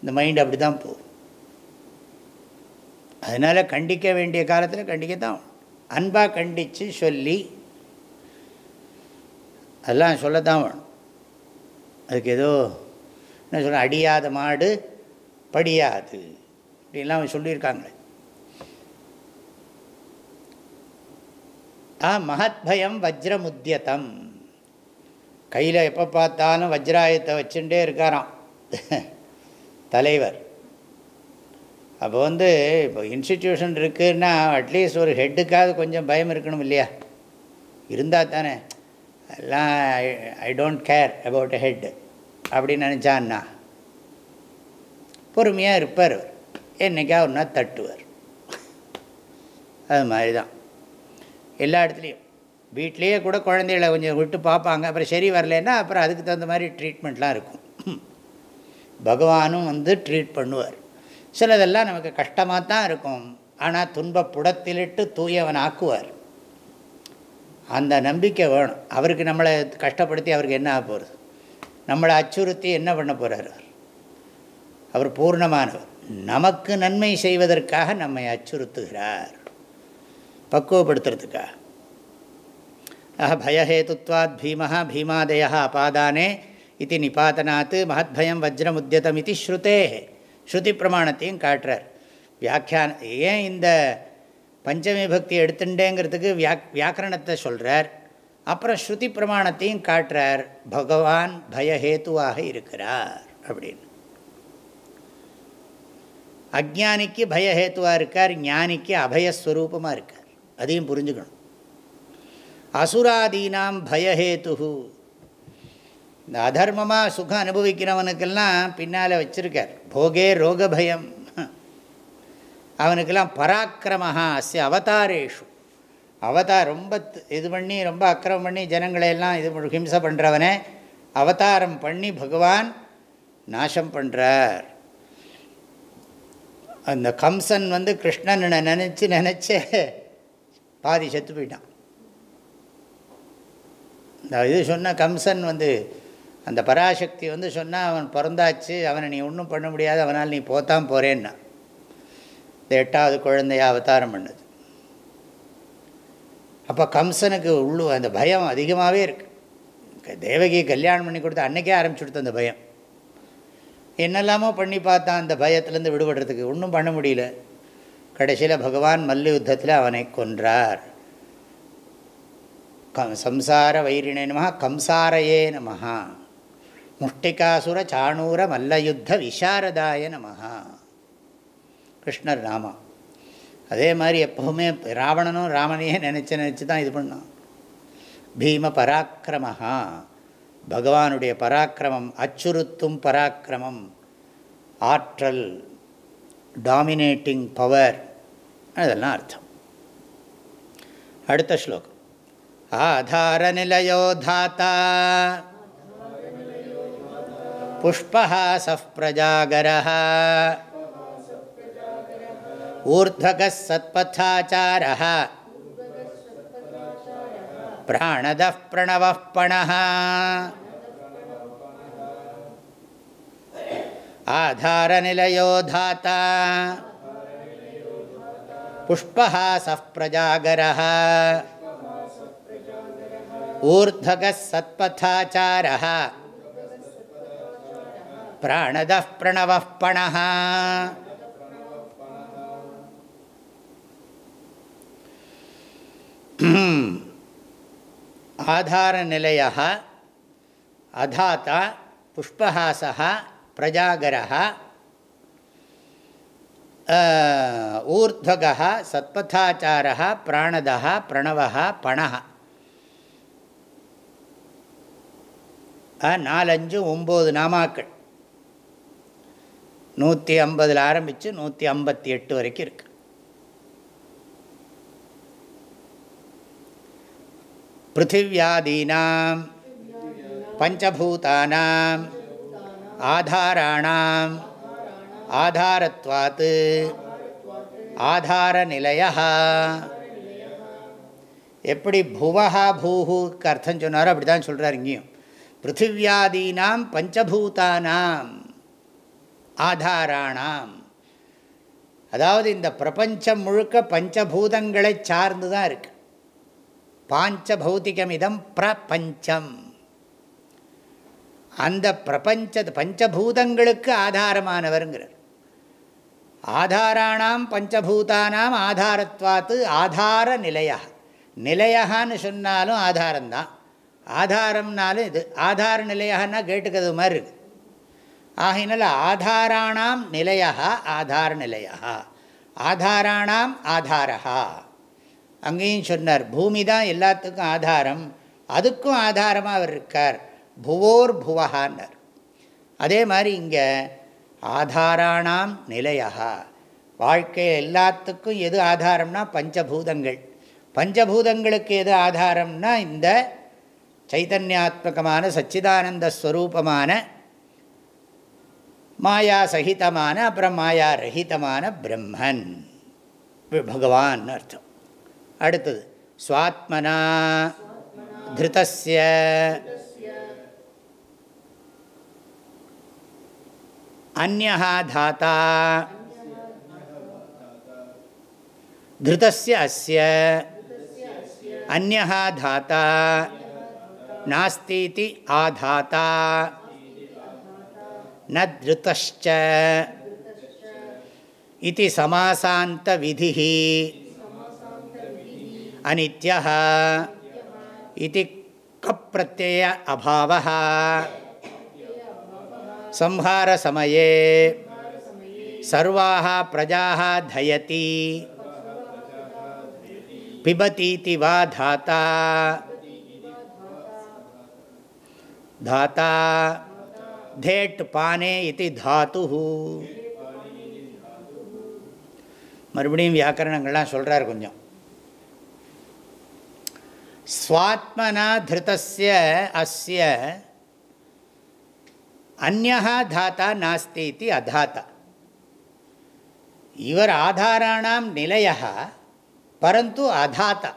Speaker 1: இந்த மைண்ட் அப்படி தான் போகும். அதனால் கண்டிக்க வேண்டிய காலத்தில் கண்டிக்க தான் அன்பாக கண்டித்து சொல்லி அதெல்லாம் சொல்லத்தான் வேணும். அதுக்கு ஏதோ என்ன சொல்ல அடியாத மாடு படியாது. அப்படின்லாம் சொல்லியிருக்காங்களே. ஆ மகத்பயம் வஜ்ரமுத்தியதம் கையில் எப்போ பார்த்தாலும் வஜ்ராயத்தை வச்சுட்டே இருக்காராம். தலைவர். அப்போ வந்து இப்போ இன்ஸ்டிடியூஷன் இருக்குன்னா அட்லீஸ்ட் ஒரு ஹெட்டுக்காவது கொஞ்சம் பயம் இருக்கணும் இல்லையா? இருந்தால் தானே. எல்லாம் I don't care about head அப்படின்னு நினச்சான்னா. பொறுமையாக இருப்பார் என்னைக்கா ஒரு நாள் தட்டுவார். அது மாதிரி தான் எல்லா இடத்துலையும். வீட்லேயே கூட குழந்தைகளை கொஞ்சம் விட்டு பார்ப்பாங்க. அப்புறம் சரி வரலன்னா அப்புறம் அதுக்கு தகுந்த மாதிரி ட்ரீட்மெண்ட்லாம் இருக்கும். பகவானும் வந்து ட்ரீட் பண்ணுவார். சிலதெல்லாம் நமக்கு கஷ்டமாக தான் இருக்கும். ஆனால் துன்ப புடத்திலிட்டு தூயவன் ஆக்குவார். அந்த நம்பிக்கை வேணும். அவருக்கு நம்மளை கஷ்டப்படுத்தி அவருக்கு என்ன ஆக போகிறது நம்மளை அச்சுறுத்தி என்ன பண்ண போகிறார் அவர் அவர் பூர்ணமானவர். நமக்கு நன்மை செய்வதற்காக நம்மை அச்சுறுத்துகிறார். பக்குவப்படுத்துறதுக்காக. ஆஹ பயஹேத்துவாத் பீமஹ பீமாதய அபாதானே இது நிபாத்தனாத்து மகத்பயம் வஜ்ரமுத்தியதம் இது ஸ்ருதே ஸ்ருதி பிரமாணத்தையும் காட்டுறார்। வியாக்கியான ஏன் இந்த பஞ்சமி பக்தி எடுத்துட்டேங்கிறதுக்கு வியாக் வியாக்கரணத்தை சொல்கிறார் அப்புறம் ஸ்ருதி பிரமாணத்தையும் காட்டுறார் பகவான் பயஹேத்துவாக இருக்கிறார் அப்படின்னு. அஜானிக்கு பயஹேத்துவாக இருக்கார் ஞானிக்கு அபயஸ்வரூபமாக இருக்கார். அதையும் புரிஞ்சுக்கணும். அசுராதீனாம் பயஹேத்து இந்த அதர்மமாக சுகம் அனுபவிக்கிறவனுக்கெல்லாம் பின்னால் வச்சுருக்கார். போகே ரோக பயம் அவனுக்கெல்லாம் பராக்கிரமஹா அஸ்ய அவதாரேஷு. அவதார் ரொம்ப இது பண்ணி ரொம்ப அக்கிரமம் பண்ணி ஜனங்களையெல்லாம் இது ஹிம்சை பண்ணுறவனே அவதாரம் பண்ணி பகவான் நாசம் பண்ணுறார் அந்த கம்சன் வந்து கிருஷ்ணன் நினச்சி நினச்சே பாதி செத்து போயிட்டான். இந்த இது சொன்ன கம்சன் வந்து அந்த பராசக்தி வந்து சொன்னால் அவன் பிறந்தாச்சு அவனை நீ ஒன்றும் பண்ண முடியாது அவனால் நீ போத்தான் போகிறேன்னா இந்த எட்டாவது குழந்தைய அவதாரம் பண்ணுது. அப்போ கம்சனுக்கு உள்ளு அந்த பயம் அதிகமாகவே இருக்குது தேவகியை கல்யாணம் பண்ணி கொடுத்து அன்றைக்கே ஆரம்பிச்சுடுத்து அந்த பயம். என்னெல்லாமோ பண்ணி பார்த்தான் அந்த பயத்துலேருந்து விடுபடுறதுக்கு. ஒன்றும் பண்ண முடியல. கடைசியில் பகவான் மல்லு யுத்தத்தில் அவனை கொன்றார். கம் சம்சார வைரிணே நம கம்சாரையே நம முஷ்டிகாசுர சாணூர மல்லயுத்த விசாரதாய நம கிருஷ்ணர் ராமா அதே மாதிரி எப்போவுமே ராவணனும் ராமனையே நினச்சி நினச்சி தான் இது பண்ணான் பீம பராக்கிரமஹா பகவானுடைய பராக்கிரமம் அச்சுறுத்தும் பராக்கிரமம் ஆற்றல் டாமினேட்டிங் பவர் அதெல்லாம் அர்த்தம் அடுத்த ஸ்லோகம் आधारनिलयो धाता पुष्पहासः प्रजागरः। ऊर्ध्वगः सत्पथाचारः। प्राणदः प्रणवः पणः। आधारनिलयो धाता पुष्पहासः प्रजागरः। ஊர்தக சத்பதாச்சார பிராணத பிரணவ பண ஆதாரநிலைய அதாத்தா புஷ்பஹாச பிரஜாகர ஊர்துவக சத்பதாச்சார பிராணத பிரணவ பண நாலஞ்சு ஒம்பது நாமாக்கள். நூற்றி ஐம்பதில் ஆரம்பித்து நூற்றி ஐம்பத்தி எட்டு வரைக்கும் இருக்கு. பிருத்திவியாதீனாம் பஞ்சபூதானாம் ஆதாராணாம் ஆதார நிலையம் எப்படி புவஹா பூஹுக்கு அர்த்தம் சொன்னாரோ அப்படி தான் சொல்கிறார் இங்கேயும். பிருத்திவியாதீனாம் பஞ்சபூதானாம் ஆதாராணாம் அதாவது இந்த பிரபஞ்சம் முழுக்க பஞ்சபூதங்களை சார்ந்து தான் இருக்கு. பாஞ்ச பௌத்திகமிதம் பிரபஞ்சம். அந்த பிரபஞ்ச பஞ்சபூதங்களுக்கு ஆதாரமானவருங்கிறார். ஆதாராணாம் பஞ்சபூதானாம் ஆதாரத்வாத்து ஆதார நிலையா நிலையான்னு சொன்னாலும் ஆதாரம்தான். ஆதாரம்னாலும் இது. ஆதார நிலையாகனா கேட்டுக்கிறது மாதிரி இருக்குது ஆகினால ஆதாராணாம் நிலையா ஆதார நிலையா ஆதாராணாம் ஆதாரா அங்கேயும் சொன்னார் பூமி தான் எல்லாத்துக்கும் ஆதாரம். அதுக்கும் ஆதாரமாக அவர் இருக்கார். புவோர் புவஹான்னார். அதே மாதிரி இங்கே ஆதாராணாம் நிலையா வாழ்க்கை எல்லாத்துக்கும் எது ஆதாரம்னா பஞ்சபூதங்கள். பஞ்சபூதங்களுக்கு எது ஆதாரம்னா இந்த சைதன்யாத்மகமான சச்சிதானந்த ஸ்வரூபமான மாயா சகிதமான அப்புறம் மாயா ரஹிதமான பிரம்மன் பகவான் அர்த்தம். அடுத்தது சுவாத்மனா திருத்தஸ்ய. அந்நா தாத்தா. திருதஸ்ய அஸ்ய. அந்நா தாத்தா. नास्तीति आधाता। न धृतश्च। इति समासान्तविधिः। अनित्यः। इति कप्रत्यय अभावः। संहारसमये। सर्वाः प्रजाः धयति। पिबतीति वा धाता। தாத்தா தேட் பானே இது தாத்து மறுபடியும் வியாக்கரணங்கள்லாம் சொல்கிறார் கொஞ்சம். ஸ்வாத்மனா திருத்தஸ்ய அஸ்ய அந்நா தாத்தா நாஸ்தி இது அதாத்தா. இவர் ஆதாராணாம் நிலையா பரந்து அதாத்தா.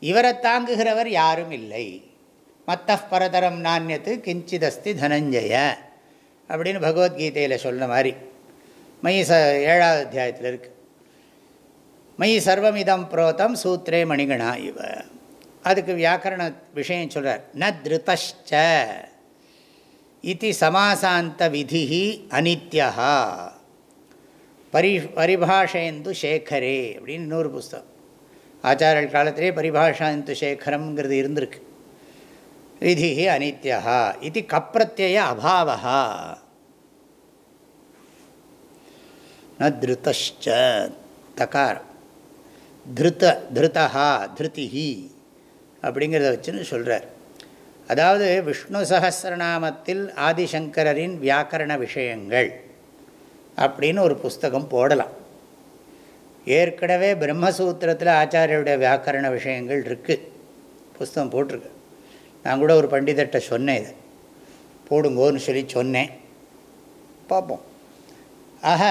Speaker 1: இவரை தாங்குகிறவர் யாரும் இல்லை. மத்த பரதரம் நானியத்து கிஞ்சிதஸ்தி தனஞ்சய அப்படின்னு பகவத்கீதையில் சொன்ன மாதிரி. மயி ச ஏழாவது அத்தியாயத்தில் இருக்குது மயி சர்வமிதம் புரோதம் சூத்ரே மணிகணா இவ. அதுக்கு வியாக்கரண விஷயம் சொல்கிறார் ந திருத்தஷ்ட இது சமாசாந்த விதி அனித்யா பரி பரிபாஷயந்து சேகரே அப்படின்னு இன்னொரு புஸ்தகம். ஆச்சாரியர் காலத்திலே பரிபாஷாந்து சேகரம்ங்கிறது இருந்திருக்கு. விதி அனித்யா இது கப்பிரத்திய அபாவா ந தகார் தகாரம் திருத்த திருத்தா திருத்திஹி அப்படிங்கிறத வச்சுன்னு சொல்கிறார் அதாவது விஷ்ணு சகசிரநாமத்தில் ஆதிசங்கரின் வியாக்கரண விஷயங்கள் அப்படின்னு ஒரு புஸ்தகம் போடலாம். ஏற்கனவே பிரம்மசூத்திரத்தில் ஆச்சாரியுடைய வியாக்கரண விஷயங்கள் இருக்குது புஸ்தகம் போட்டிருக்கு. நான் கூட ஒரு பண்டிதர்கிட்ட சொன்னேன் இதை. போடுங்கோன்னு சொல்லி சொன்னேன். பார்ப்போம். ஆக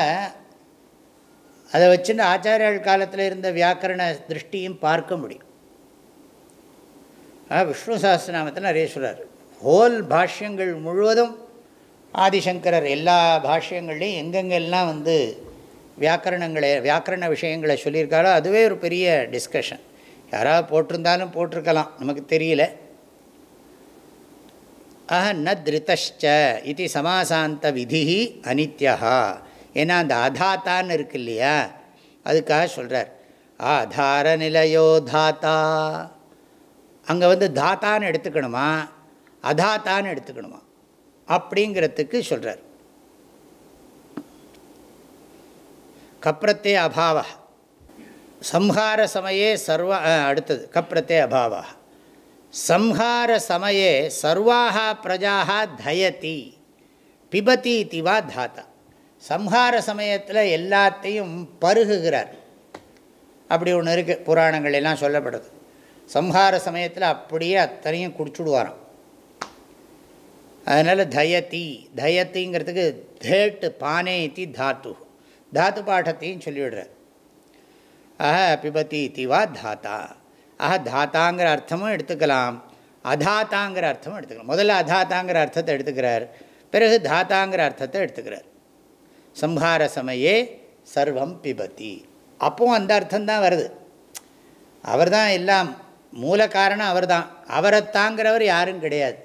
Speaker 1: அதை வச்சுன்னு ஆச்சாரியர்கள் காலத்தில் இருந்த வியாக்கரண திருஷ்டியும் பார்க்க முடியும். விஷ்ணு சாஸ்திரநாமத்தில் நிறைய சொல்கிறார் ஹோல் பாஷ்யங்கள் முழுவதும் ஆதிசங்கரர் எல்லா பாஷ்யங்கள்லேயும் எங்கெங்கெல்லாம் வந்து வியாக்கரணங்களை வியாக்கரண விஷயங்களை சொல்லியிருக்காரோ அதுவே ஒரு பெரிய டிஸ்கஷன் யாராவது போட்டிருந்தாலும் போட்டிருக்கலாம். நமக்கு தெரியல. ஆஹ ந இது சமாசாந்த விதி அனித்யா ஏன்னா அந்த அதாத்தான்னு இருக்கு இல்லையா? அதுக்காக சொல்கிறார் ஆதார நிலையோ தாத்தா. அங்கே வந்து தாத்தான்னு எடுத்துக்கணுமா? அதாத்தான்னு எடுத்துக்கணுமா? அப்படிங்கிறதுக்கு சொல்கிறார் கப்ரத்தே அபாவ சம்ஹார சமயே சர்வ அடுத்தது கப்ரத்தே அபாவா சம்ஹார சமயே சர்வாக பிரஜாக தயதி பிபதி திவா தாத்தா. சம்ஹார சமயத்தில் எல்லாத்தையும் பருகுகிறார். அப்படி ஒன்று இருக்குது புராணங்கள் எல்லாம் சொல்லப்படுது. சம்ஹார சமயத்தில் அப்படியே அத்தனையும் குடிச்சுடுவாராம். அதனால் தயதி தயத்திங்கிறதுக்கு தேட்டு பானேத்தி தாத்து. தாத்து பாட்டத்தையும் சொல்லிவிடுறார். ஆஹ பிபதி திவா தாத்தா. ஆஹா தாத்தாங்கிற அர்த்தமும் எடுத்துக்கலாம். அதாத்தாங்கிற அர்த்தமும் எடுத்துக்கலாம். முதல்ல அதாத்தாங்கிற அர்த்தத்தை எடுத்துக்கிறார். பிறகு தாத்தாங்கிற அர்த்தத்தை எடுத்துக்கிறார். சம்ஹார சமயே சர்வம் பிபதி அப்போவும் அந்த அர்த்தம்தான் வருது. அவர் தான் எல்லாம் மூல காரணம் அவர் தான் அவரை தாங்கிறவர் யாரும் கிடையாது.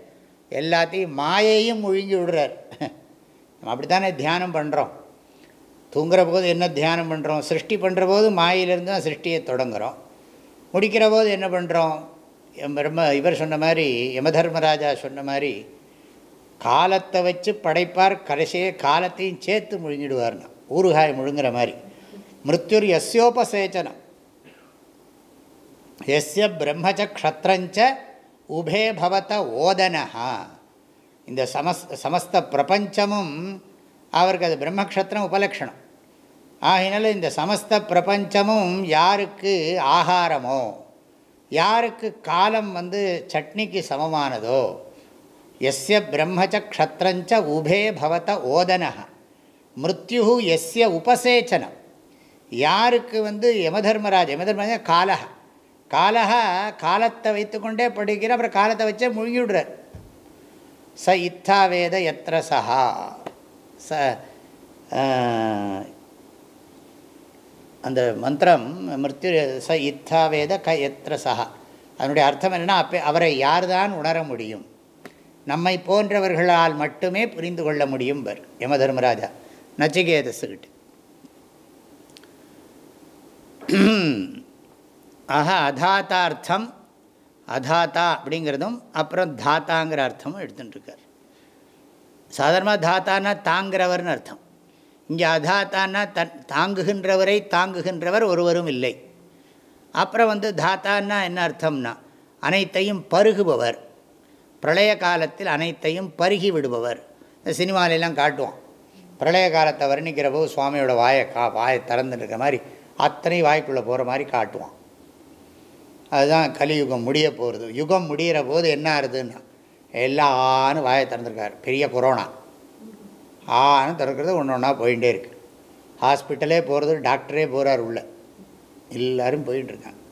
Speaker 1: எல்லாத்தையும் மாயையும் முழுங்கி விடுறார். நம்ம அப்படி தானே தியானம் பண்ணுறோம் தூங்குற போது என்ன தியானம் பண்ணுறோம் சிருஷ்டி பண்ணுற போது மாயிலிருந்து தான் சிருஷ்டியை தொடங்குகிறோம் முடிக்கிற போது என்ன பண்ணுறோம் பிரம்ம இவர் சொன்ன மாதிரி யமதர்மராஜா சொன்ன மாதிரி காலத்தை வச்சு படைப்பார் கடைசியே காலத்தையும் சேர்த்து முழுங்கிடுவார்னா. ஊறுகாய் முழுங்குற மாதிரி. மிருத்யுர் எஸ்யோபசேச்சனம் எஸ்ய பிரம்மச்ச க்ஷத்ரஞ்ச உபே பவத ஓதனஹா. இந்த சமஸ் சமஸ்த பிரபஞ்சமும் அவருக்கு அது பிரம்மக்ஷத்திரம் உபலக்ஷணம். ஆகினால இந்த சமஸ்த பிரபஞ்சமும் யாருக்கு ஆகாரமோ? யாருக்கு காலம் வந்து சட்னிக்கு சமமானதோ? எஸ்ய பிரம்மச்ச க்ஷத்ரஞ்ச உபே பவத ஓதன மிருத்யு எஸ்ய உபசேச்சனம் யாருக்கு வந்து யமதர்மராஜ் யமதர்மராஜ காலக காலக காலத்தை வைத்துக்கொண்டே படிக்கிற அப்புறம் காலத்தை வச்சே முழுங்கிவிடுறார். ச இத்தாவேத எத்திர சஹா. ச அந்த மந்திரம் மிருத்யு ச இத்தா வேத க எத்திர சஹா. அதனுடைய அர்த்தம் என்னென்னா அப்போ அவரை யார் தான் உணர முடியும்? நம்மை போன்றவர்களால் மட்டுமே புரிந்து கொள்ள முடியும் பர் யம தர்மராஜா நச்சிகேதஸுக்கிட்ட ஆஹா அதாத்தார்த்தம் அதாத்தா அப்படிங்கிறதும் அப்புறம் தாத்தாங்கிற அர்த்தமும் எடுத்துட்டுருக்கார். சாதாரணமாக தாத்தானா தாங்கிறவர்னு அர்த்தம். இங்கே அதாத்தானா தன் தாங்குகின்றவரை தாங்குகின்றவர் ஒருவரும் இல்லை. அப்புறம் வந்து தாத்தான்னா என்ன அர்த்தம்னா அனைத்தையும் பருகுபவர். பிரளய காலத்தில் அனைத்தையும் பருகி விடுபவர். இந்த சினிமாலெல்லாம் காட்டுவோம். பிரளய காலத்தை வர்ணிக்கிற போது சுவாமியோட வாயை கா வாயை திறந்துட்டு மாதிரி அத்தனை வாய்க்குள்ளே போகிற மாதிரி காட்டுவான் அதுதான் கலியுகம் முடிய போகிறது யுகம் முடிகிற போது என்ன ஆகுதுன்னா எல்லாரும் வாயை திறந்துருக்கார். பெரிய கொரோனா. ஆன்னு திறக்கிறது ஒன்று ஒன்றா போயிட்டே இருக்குது ஹாஸ்பிட்டலே போகிறது டாக்டரே போகிறார் உள்ள. எல்லோரும் போயின்ட்டுருக்காங்க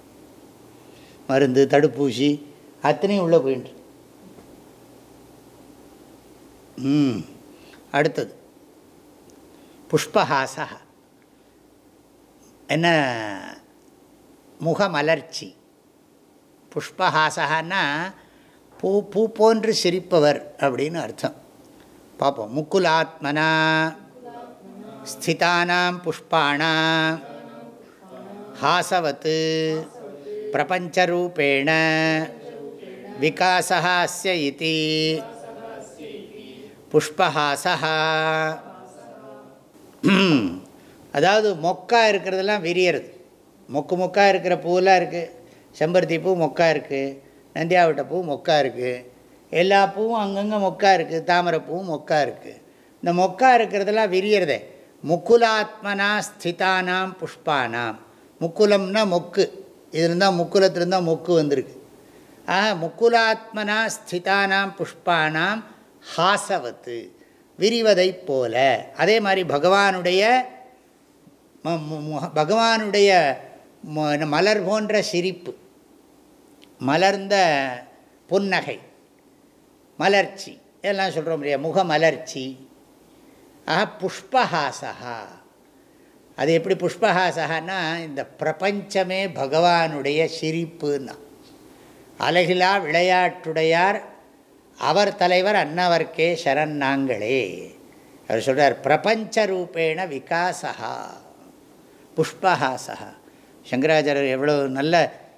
Speaker 1: மருந்து தடுப்பூசி அத்தனையும் உள்ளே போயிட்டு ம் அடுத்தது. புஷ்பஹாசா. என்ன முகமலர்ச்சி. புஷ்பஹாசகன்னா பூ பூ போன்று சிரிப்பவர் அப்படின்னு அர்த்தம். பார்ப்போம் முக்குலாத்மனா ஸ்திதானாம் புஷ்பாணாம் ஹாசவத்து பிரபஞ்சரூபேண விகாசஹாஸ்ய இதி புஷ்பஹாசா அதாவது மொக்கா இருக்கிறதெல்லாம் விரியறது. மொக்கு மொக்கா இருக்கிற பூவெல்லாம் இருக்குது செம்பருத்தி பூ மொக்கா இருக்குது நந்தியாவட்ட பூ மொக்கா இருக்குது எல்லா பூவும் அங்கங்கே மொக்கா இருக்குது தாமரை பூவும் மொக்கா இருக்குது இந்த மொக்கா இருக்கிறதெல்லாம் விரியறதே. முக்குலாத்மனா ஸ்திதானாம் புஷ்பானாம். முக்குலம்னா மொக்கு. இது இருந்தால் முக்குலத்திலிருந்தால் மொக்கு வந்திருக்கு. ஆக முக்குலாத்மனா ஸ்திதானாம் புஷ்பானாம் ஹாசவத்து. விரிவதை போல. அதே மாதிரி பகவானுடைய பகவானுடைய மலர் போன்ற சிரிப்பு. மலர்ந்த புன்னகை. மலர்ச்சி. எல்லாம் சொல்கிறோம் இல்லையா? முகமலர்ச்சி ஆஹா புஷ்பஹாசா அது எப்படி புஷ்பஹாசகான்னா இந்த பிரபஞ்சமே பகவானுடைய சிரிப்புன்னா. அழகிலா விளையாட்டுடையார் அவர் தலைவர் அன்னவர்க்கே சரண் நாங்களே அவர் சொல்கிறார் பிரபஞ்ச ரூபேண விகாசா புஷ்பஹாசா சங்கராச்சாரியர் எவ்வளோ நல்ல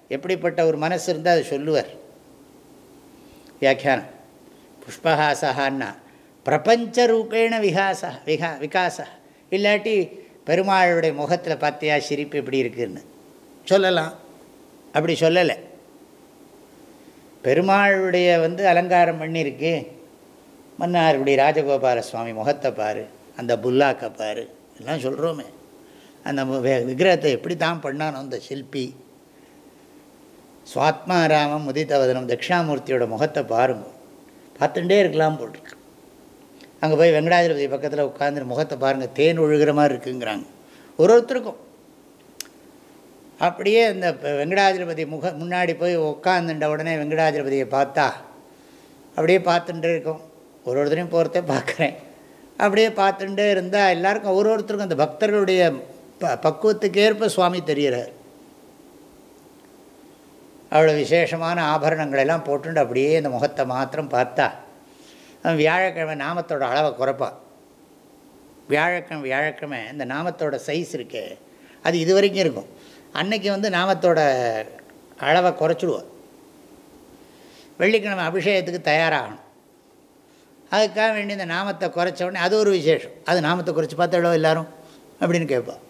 Speaker 1: எப்படிப்பட்ட ஒரு மனசு இருந்தால் அதை சொல்லுவார். வியாக்கியானம். புஷ்பஹாசகான்னா பிரபஞ்ச ரூபேண விகாசா விகா விகாசா இல்லாட்டி பெருமாளுடைய முகத்தில் பார்த்தியா சிரிப்பு எப்படி இருக்குன்னு. சொல்லலாம். அப்படி சொல்லலை. பெருமாளுடைய வந்து அலங்காரம் பண்ணியிருக்கு மன்னாருடைய ராஜகோபால சுவாமி முகத்தை பாரு. அந்த புல்லாக்கை பாரு. எல்லாம் சொல்கிறோமே அந்த விக்கிரகத்தை எப்படி தான் பண்ணானோ அந்த சில்பி சுவாத்மாராமம் முதித்தவதனம் தட்சிணாமூர்த்தியோட முகத்தை பாருங்க. பார்த்துட்டே இருக்கலாம் போட்டிருக்கு. அங்கே போய் வெங்கடாஜலபதி பக்கத்தில் உட்காந்து முகத்தை பாருங்கள் தேன் ஒழுகிற மாதிரி இருக்குங்கிறாங்க. ஒரு ஒருத்தருக்கும். அப்படியே இந்த வெங்கடாஜலபதி முக முன்னாடி போய் உட்காந்துட்ட உடனே வெங்கடாஜலபதியை பார்த்தா அப்படியே பார்த்துட்டு இருக்கோம். ஒரு ஒருத்தரையும் போகிறதே பார்க்குறேன். அப்படியே பார்த்துட்டே இருந்தால் எல்லாருக்கும் ஒரு ஒருத்தருக்கும் அந்த பக்தர்களுடைய ப பக்குவத்துக்கேற்ப சுவாமி தெரிகிறார் அவ்வளோ விசேஷமான ஆபரணங்களெல்லாம் போட்டுண்டு அப்படியே இந்த முகத்தை மாத்திரம் பார்த்தா அவன் வியாழக்கிழமை நாமத்தோட அளவை குறைப்பான் வியாழக்கிழமை வியாழக்கிழமை இந்த நாமத்தோட சைஸ் இருக்கே அது இது வரைக்கும் இருக்கும். அன்னைக்கு வந்து நாமத்தோட அளவை குறைச்சிடுவோம் வெள்ளிக்கிழமை அபிஷேகத்துக்கு தயாராகணும். அதுக்காக வேண்டி இந்த நாமத்தை குறைச்ச உடனே அது ஒரு விசேஷம். அது நாமத்தை குறைச்சி பார்த்தாடோ எல்லாரும்? அப்படின்னு கேட்போம்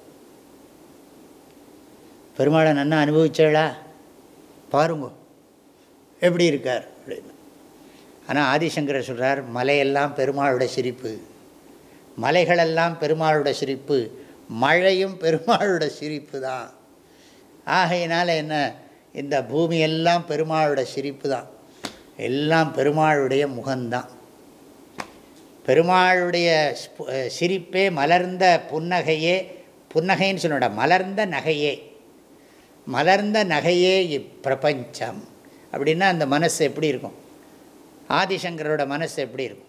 Speaker 1: பெருமாளை நன்னா அனுபவிச்சாளா? பாருங்க எப்படி இருக்கார் அப்படின்னு. ஆனால் ஆதிசங்கர சொல்கிறார் மலையெல்லாம் பெருமாளோட சிரிப்பு. மலைகளெல்லாம் பெருமாளோட சிரிப்பு. மழையும் பெருமாளோட சிரிப்பு தான் ஆகையினால் என்ன? இந்த பூமியெல்லாம் பெருமாளோட சிரிப்பு தான் எல்லாம் பெருமாளுடைய முகம்தான். பெருமாளுடைய சிரிப்பே மலர்ந்த புன்னகையே புன்னகைன்னு சொன்னோட மலர்ந்த நகையே. மலர்ந்த நகையே இப்பிரபஞ்சம். அப்படின்னா அந்த மனசு எப்படி இருக்கும்? ஆதிசங்கரோட மனசு எப்படி இருக்கும்?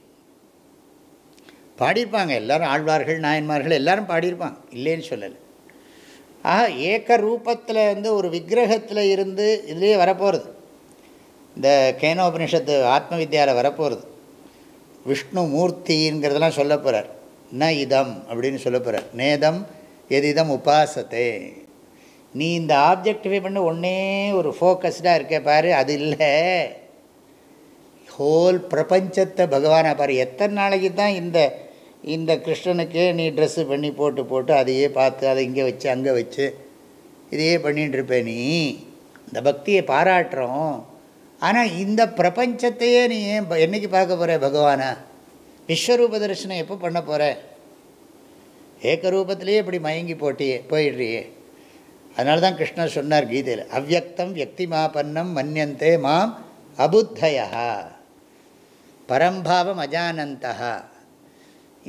Speaker 1: பாடியிருப்பாங்க. எல்லோரும் ஆழ்வார்கள் நாயன்மார்கள் எல்லோரும் பாடியிருப்பாங்க. இல்லைன்னு சொல்லலை. ஆக ஏக்க ரூபத்தில் வந்து ஒரு விக்கிரகத்தில் இருந்து இதுலேயே வரப்போகிறது இந்த கேனோபனிஷத்து ஆத்ம வித்யாவில் வரப்போகிறது விஷ்ணு மூர்த்திங்கிறதெல்லாம் சொல்ல போகிறார் ந இதம் அப்படின்னு சொல்ல போகிறார் நேதம் எதிதம் உபாசத்தே. நீ இந்த ஆப்ஜெக்டிஃபை பண்ண ஒன்றே ஒரு ஃபோக்கஸ்டாக இருக்க பாரு அது இல்லை. ஹோல் பிரபஞ்சத்தை பகவானை பாரு. எத்தனை நாளைக்கு தான் இந்த இந்த கிருஷ்ணனுக்கு நீ ட்ரெஸ்ஸு பண்ணி போட்டு போட்டு அதையே பார்த்து அதை இங்கே வச்சு அங்கே வச்சு இதையே பண்ணிகிட்டு நீ. இந்த பக்தியை பாராட்டுறோம். ஆனால் இந்த பிரபஞ்சத்தையே நீ ஏன் என்றைக்கு பார்க்க போகிற பகவானா? விஸ்வரூப தரிசனம் எப்போ பண்ண போகிற ஏக்கரூபத்திலேயே இப்படி மயங்கி போட்டியே போயிடுறியே. அதனால தான் கிருஷ்ணர் சொன்னார் கீதையில் அவ்வக்தம் வியக்தி மாபன்னம் மன்னியந்தே மாம் அபுத்தயா பரம்பாவம் அஜானந்தா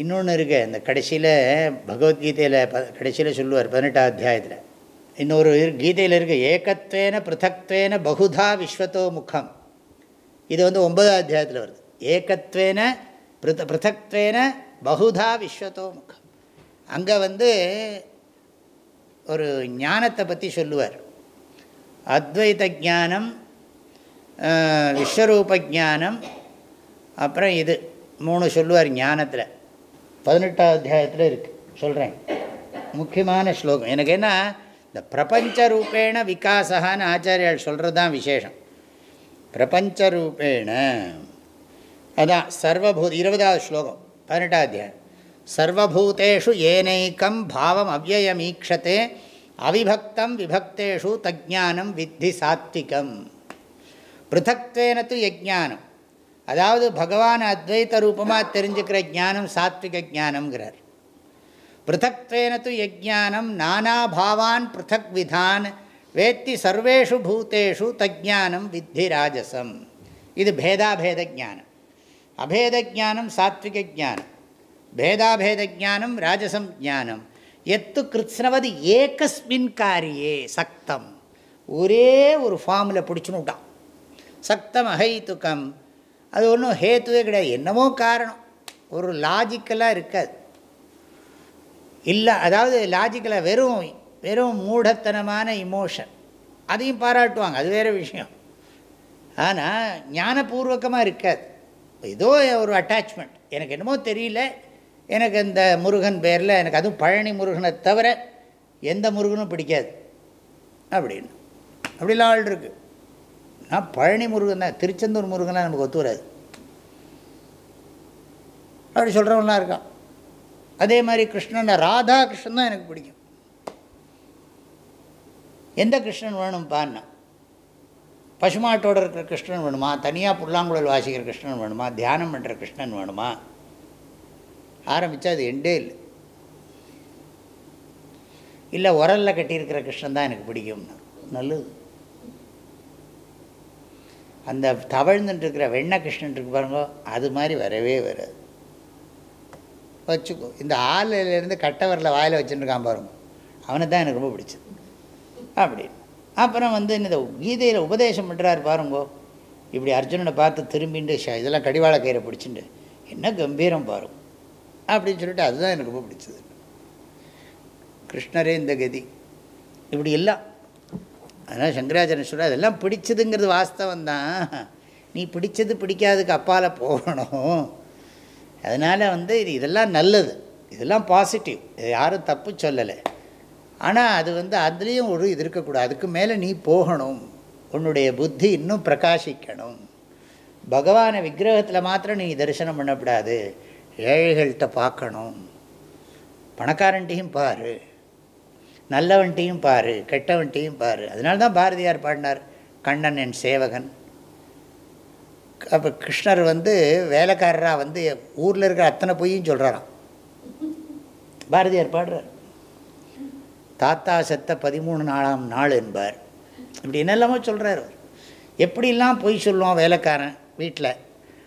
Speaker 1: இன்னொன்று இருக்குது இந்த கடைசியில் பகவத்கீதையில் ப கடைசியில் சொல்லுவார் பதினெட்டாம் அத்தியாயத்தில். இன்னொரு கீதையில் இருக்குது ஏகத்வேன பிருத்தக்வேன பகுதா விஸ்வத்தோ முகம். இது வந்து ஒன்பதாம் அத்தியாயத்தில் வருது. ஏகத்வேன பிருத்த பிருத்தக்வேன பகுதா விஸ்வத்தோ முகம். அங்கே வந்து ஒரு ஞானத்தை பற்றி சொல்லுவார். அத்வைத ஜானம் விஸ்வரூப ஜானம் அப்புறம் இது மூணு சொல்லுவார் ஞானத்தில். பதினெட்டாவது அத்தியாயத்தில் இருக்குது சொல்கிறேன் முக்கியமான ஸ்லோகம். எனக்கு என்ன இந்த பிரபஞ்ச ரூபேண விகாசகான்னு ஆச்சாரியால் சொல்கிறது தான் விசேஷம். பிரபஞ்ச ரூபேண. அதான் சர்வபூத இருபதாவது ஸ்லோகம் பதினெட்டாவது அத்தியாயம். சர்வபூதேஷு ஏனைக்கம் பாவம் அவ்வயமீக்ஷத்தே அவிபக்தம் விபக்தேஷு தஜானம் வித்தி சாத்விகம் பிருத்தக்வேன து யஜானம் அதாவது பகவான் அத்வைத்த ரூபமாக தெரிஞ்சுக்கிற ஜானம் சாத்விக ஜானம்ங்கிறார் பிருத்தக்வேன து யஜானம் நானாபாவான் பிருத்தக் விதான் வேத்தி சர்வேஷு பூத்தேஷு தஜானம் வித்தி ராஜசம் இது பேதாபேத ஜானம் அபேத ஜானம் சாத்விக ஜானம் பேதாபேத ஜானம் ராஜசம் ஜானம். எத்து கிருத்ஸ்னவது ஏகஸ்மின் காரியே சக்தம். ஒரே ஒரு ஃபார்மில் பிடிச்சுன்னு விட்டான். சக்தம் அகைத்துக்கம் அது ஒன்றும் ஹேத்துவே கிடையாது. என்னமோ காரணம். ஒரு லாஜிக்கலாக இருக்காது. இல்லை அதாவது லாஜிக்கலாக வெறும் வெறும் மூடத்தனமான இமோஷன் அதையும் பாராட்டுவாங்க. அது வேறு விஷயம். ஆனால் ஞானபூர்வகமாக இருக்காது. ஏதோ ஒரு அட்டாச்மெண்ட் எனக்கு என்னமோ தெரியல. எனக்கு இந்த முருகன் பேரில் எனக்கு அதுவும் பழனி முருகனை தவிர எந்த முருகனும் பிடிக்காது. அப்படின்னு. அப்படிலாம் ஆள் இருக்குது நான் பழனி முருகன் தான். திருச்செந்தூர் முருகனாக நமக்கு ஒத்து வராது. அப்படி சொல்கிறவங்களாம் இருக்கான். அதே மாதிரி கிருஷ்ணன் ராதா கிருஷ்ணன் தான் எனக்கு பிடிக்கும். எந்த கிருஷ்ணன் வேணும்ப்பான்னா பசுமாட்டோடு இருக்கிற கிருஷ்ணன் வேணுமா? தனியாக புல்லாங்குழல் வாசிக்கிற கிருஷ்ணன் வேணுமா? தியானம் பண்ணுற கிருஷ்ணன் வேணுமா? ஆரம்பித்தா அது எண்டே இல்லை. இல்லை உரலில் கட்டியிருக்கிற கிருஷ்ணன் தான் எனக்கு பிடிக்கும்னா நல்லது. அந்த தவழ்ந்துட்டு இருக்கிற கிருஷ்ணன் இருக்கு பாருங்க அது மாதிரி வரவே வராது. வச்சுக்கோ இந்த ஆலையிலேருந்து கட்டவரில் வாயில் வச்சுருக்கான் பாருங்க அவனை தான் எனக்கு ரொம்ப பிடிச்சது. அப்படின்னு அப்புறம் வந்து இந்த கீதையில் உபதேசம் பண்ணுறாரு பாருங்கோ இப்படி அர்ஜுனனை பார்த்து திரும்பிட்டு இதெல்லாம் கடிவாள கயிறை பிடிச்சிட்டு என்ன கம்பீரம் பாருங்க. அப்படின்னு சொல்லிட்டு அதுதான் எனக்கு ரொம்ப பிடிச்சது. கிருஷ்ணரே இந்த கதி. இப்படி எல்லாம். அதனால் சங்கராச்சாரியன் சொல்ல அதெல்லாம் பிடிச்சதுங்கிறது வாஸ்தவம் தான். நீ பிடிச்சது பிடிக்காததுக்கு அப்பால் போகணும். அதனால் வந்து இது இதெல்லாம் நல்லது. இதெல்லாம் பாசிட்டிவ் இது யாரும் தப்பு சொல்லலை. ஆனால் அது வந்து அதுலேயும் ஒரு இது இருக்கக்கூடாது. அதுக்கு மேலே நீ போகணும். உன்னுடைய புத்தி இன்னும் பிரகாசிக்கணும். பகவானை விக்கிரகத்தில் மாத்திரம் நீ தரிசனம் பண்ணக்கூடாது. ஏழைகள்கிட்ட பார்க்கணும். பணக்காரன்ட்டையும் பாரு. நல்லவன்ட்டையும் பாரு. கெட்டவன்ட்டையும் பாரு. அதனால தான் பாரதியார் பாடினார் கண்ணன் என் சேவகன். அப்போ கிருஷ்ணர் வந்து வேலைக்காரராக வந்து ஊரில் இருக்கிற அத்தனை பொய்யும் சொல்கிறாராம் பாரதியார் பாடுறார். தாத்தா செத்த பதிமூணு நாளாம் நாள் என்பார். இப்படி என்னெல்லாமோ சொல்கிறார் எப்படிலாம் பொய் சொல்லுவான் வேலைக்காரன் வீட்டில்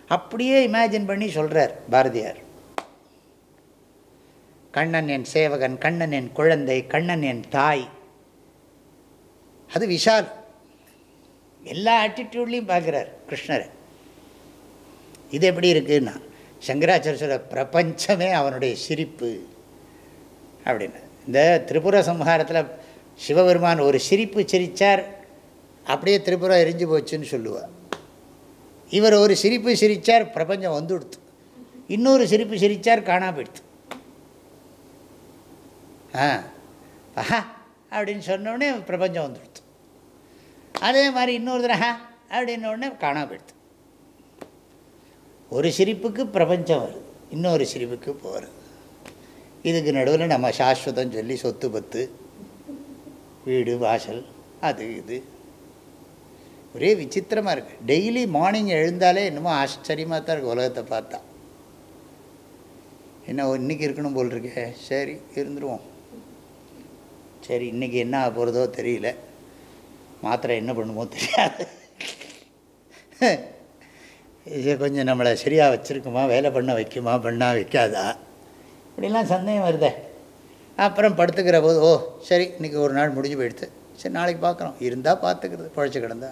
Speaker 1: அப்படியே இமேஜின் பண்ணி சொல்கிறார் பாரதியார். கண்ணன் என் சேவகன் கண்ணன் என் குழந்தை கண்ணன் என் தாய். அது விஷால். எல்லா ஆட்டிடியூட்லேயும் பார்க்குறார் கிருஷ்ணரை. இது எப்படி இருக்குன்னா சங்கராச்சாரிய சொல்ல பிரபஞ்சமே அவனுடைய சிரிப்பு. அப்படின்னு. இந்த திரிபுர சம்ஹாரத்தில் சிவபெருமான் ஒரு சிரிப்பு சிரித்தார் அப்படியே திரிபுரா எரிஞ்சு போச்சுன்னு சொல்லுவார். இவர் ஒரு சிரிப்பு சிரித்தார் பிரபஞ்சம் வந்து கொடுத்து இன்னொரு சிரிப்பு சிரித்தார் காணா போயிடுத்து. ஆ ஆஹா அப்படின்னு சொன்னோடனே பிரபஞ்சம் வந்துடுத்து அதே மாதிரி இன்னொரு தடவை அப்படின்ன உடனே காணாம போயிடுது. ஒரு சிரிப்புக்கு பிரபஞ்சம் வருது இன்னொரு சிரிப்புக்கு போகிறது இதுக்கு நடுவில் நம்ம சாஸ்வதம் சொல்லி சொத்து பத்து வீடு வாசல் அது இது. ஒரே விசித்திரமாக இருக்குது டெய்லி மார்னிங் எழுந்தாலே என்னமோ ஆச்சரியமாக தான் இருக்குது உலகத்தை பார்த்தா. என்ன இன்றைக்கி இருக்கணும் போல் இருக்கே. சரி இருந்துருவோம். சரி இன்றைக்கி என்ன ஆக போகிறதோ தெரியல. மாத்திரை என்ன பண்ணுமோ தெரியாது. இது கொஞ்சம் நம்மளை சரியாக வச்சுருக்குமா வேலை பண்ண வைக்குமா பண்ணால் வைக்காதா? இப்படிலாம் சந்தேகம் வருதே. அப்புறம் படுத்துக்கிற போது ஓ சரி இன்றைக்கி ஒரு நாள் முடிஞ்சு போயிடுத்து சரி நாளைக்கு பார்க்குறோம் இருந்தால் பார்த்துக்கிறது பழைச்சி கிடந்தா.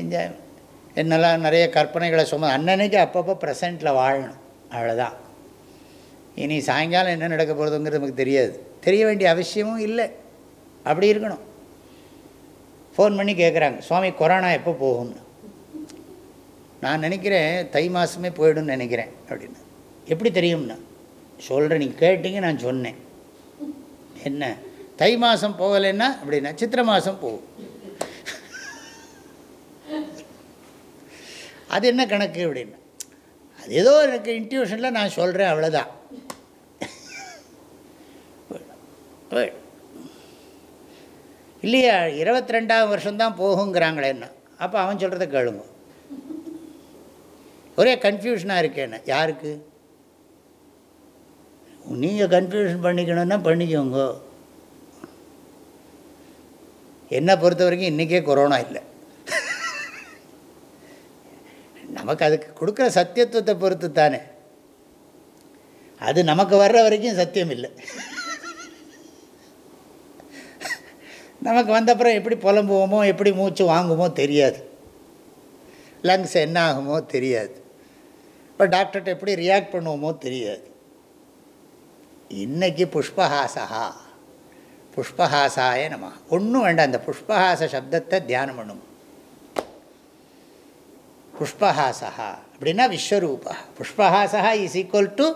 Speaker 1: என்ஜாய் என்னெல்லாம் நிறைய கற்பனைகளை சும அன்னன்னைக்கு அப்பப்போ ப்ரெசண்ட்டில் வாழணும். அவ்வளோதான் இனி சாயங்காலம் என்ன நடக்க போகிறதுங்கிறது நமக்கு தெரியாது. தெரிய வேண்டிய அவசியமும் இல்லை. அப்படி இருக்கணும். ஃபோன் பண்ணி கேட்குறாங்க சுவாமி கொரோனா எப்போ போகும்னு? நான் நினைக்கிறேன் தை மாதமே போயிடும்னு நினைக்கிறேன் அப்படின்னு. எப்படி தெரியும்னா? சொல்கிறேன் நீங்கள் கேட்டீங்க நான் சொன்னேன். என்ன? தை மாதம் போகலைன்னா? அப்படின்னா சித்திரை மாதம் போகும். அது என்ன கணக்கு அப்படின்னா. அது ஏதோ எனக்கு இன்ட்யூஷனில் நான் சொல்கிறேன் அவ்வளோதான் இல்லையா இருபத்தி ரெண்டாவது வருஷம்தான் போகுங்கிறாங்களே என்ன? அப்போ அவன் சொல்கிறத கேளுங்க. ஒரே கன்ஃபியூஷனாக இருக்கேன்னு யாருக்கு? நீங்கள் கன்ஃபியூஷன் பண்ணிக்கணுன்னா பண்ணிக்கோங்க. என்னை பொறுத்த வரைக்கும் இன்றைக்கே கொரோனா இல்லை. நமக்கு அதுக்கு கொடுக்குற சத்தியத்துவத்தை பொறுத்து தானே அது நமக்கு வர்ற வரைக்கும் சத்தியம் இல்லை. நமக்கு வந்தப்புறம் எப்படி புலம்புவோமோ எப்படி மூச்சு வாங்குமோ தெரியாது. லங்ஸ் என்ன ஆகுமோ தெரியாது. இப்போ டாக்டர்கிட்ட எப்படி ரியாக்ட் பண்ணுவோமோ தெரியாது. இன்றைக்கி புஷ்பஹாசா புஷ்பஹாசாய நம்ம ஒன்றும் வேண்டாம் அந்த புஷ்பஹாச சப்தத்தை தியானம் பண்ணும். புஷ்பஹாசா அப்படின்னா விஸ்வரூபா. புஷ்பஹாசா இஸ் ஈக்குவல் டு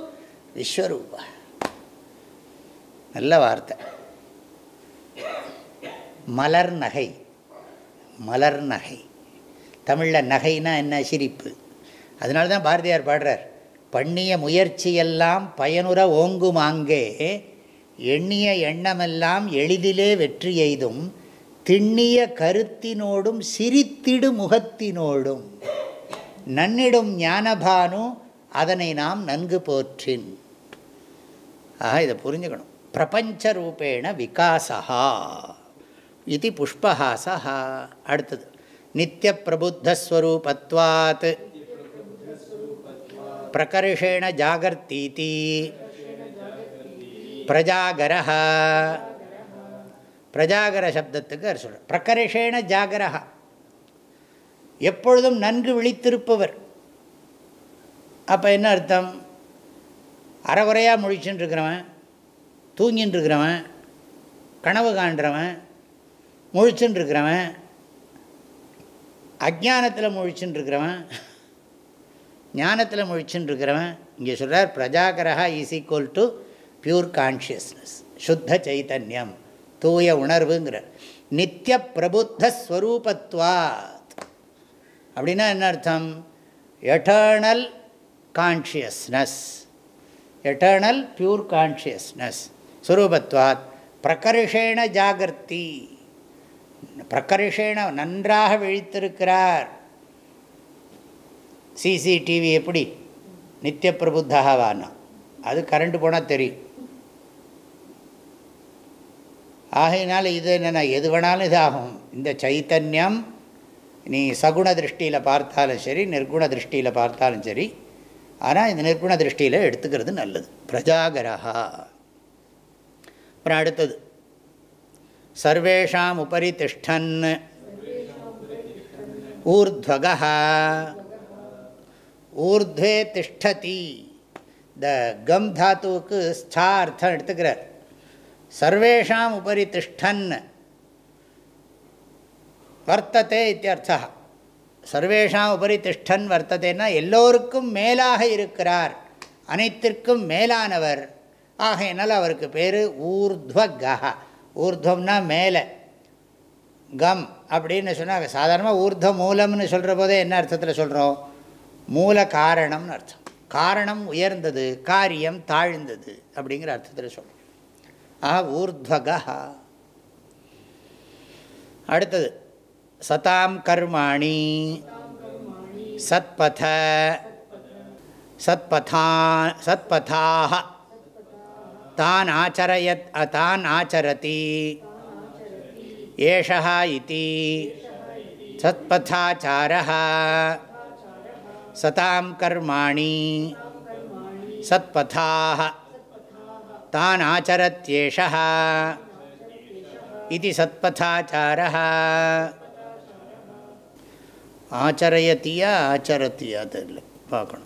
Speaker 1: விஸ்வரூபா. நல்ல வார்த்தை. மலர் நகை. மலர் நகை. தமிழில் நகைனா என்ன? சிரிப்பு. அதனால தான் பாரதியார் பாடுறார் பண்ணிய முயற்சியெல்லாம் பயனுற ஓங்குமாங்கே எண்ணிய எண்ணமெல்லாம் எளிதிலே வெற்றி எய்தும் திண்ணிய கருத்தினோடும் சிரித்திடு முகத்தினோடும். நன்னிடும் ஞானபானு அதனை நாம் நன்கு போற்றின். ஆக இதை புரிஞ்சுக்கணும். பிரபஞ்ச ரூபேண விகாசா இது புஷ்பஹாசா அடுத்தது நித்திய பிரபுத்தஸ்வரூபத்வாத் பிரகர்ஷேண ஜாகர்த்தீதி பிரஜாகரஹ பிரஜாகர சப்தத்துக்கு அவர் சொல்கிறார் பிரகர்ஷேண ஜாகரஹா எப்பொழுதும் நன்கு விழித்திருப்பவர் அப்போ என்ன அர்த்தம் அறகுறையாக முழிச்சுட்டுருக்கிறவன் தூங்கின்னு இருக்கிறவன் கனவு காண்றவன் முழிச்சுன்னு இருக்கிறவன் அஜானத்தில் முழிச்சுன்னு இருக்கிறவன் ஞானத்தில் முழிச்சுன்னு இருக்கிறவன் இங்கே சொல்கிறார் பிரஜாகரா is equal to pure consciousness சுத்த சைத்தன்யம் தூய உணர்வுங்கிறார். நித்திய பிரபுத்த ஸ்வரூபத்வாத். அப்படின்னா என்ன அர்த்தம்? Eternal consciousness eternal pure consciousness ஸ்வரூபத்வாத் பிரகர்ஷேண ஜாகிருத்தி. பிரக்கரிஷேன நன்றாக விழித்திருக்கிறார். சிசிடிவி எப்படி? நித்திய பிரபுத்தகவானா அது கரண்ட் போனால் தெரியும். ஆகையினால் இது என்னென்ன எது வேணாலும் இதாகும். இந்த சைத்தன்யம் நீ சகுண திருஷ்டியில் பார்த்தாலும் சரி நிர்குண திருஷ்டியில் பார்த்தாலும் சரி ஆனால் இந்த நிர்குண திருஷ்டியில் எடுத்துக்கிறது நல்லது. பிரஜாகரஹா. அப்புறம் அடுத்தது. சர்வேஷாம் உபரி திஷ்டன் ஊர்த்வக ஊர்த்வே திஷ்டதி த கம் தாத்துவுக்கு ஸ்தா அர்த்தம் எடுத்துக்கிறார். சர்வேஷாம் உபரி திஷ்டன் வர்த்தத்தை இத்தியர்த்தா। சர்வேஷாம் உபரி திஷ்டன் வர்த்தத்தைன்னா எல்லோருக்கும் மேலாக இருக்கிறார். அனைத்திற்கும் மேலானவர். ஆகையினால் அவருக்கு பேர் ஊர்த்வகா ஊர்துவம்னா மேலே. கம் அப்படின்னு சொன்னால் சாதாரணமாக ஊர்த மூலம்னு சொல்கிற போதே என்ன அர்த்தத்தில் சொல்கிறோம் மூல காரணம்னு அர்த்தம். காரணம் உயர்ந்தது காரியம் தாழ்ந்தது அப்படிங்கிற அர்த்தத்தில் சொல்கிறோம் ஆஹா ஊர்த்வகா. அடுத்தது சதாம் கர்மாணி. சத்பத. சத்பதா சத்பதாக தான் ஆச்சரயத் தான் ஆச்சரதி ஏஷா இதி சத்பதாச்சாரः சதாம் கர்மாணி சத்பதாக தான் ஆச்சரத்யேஷः இது சத்பதாச்சாரः ஆச்சரயத்தியா ஆச்சரத்தியா தெரியல பார்க்கணும்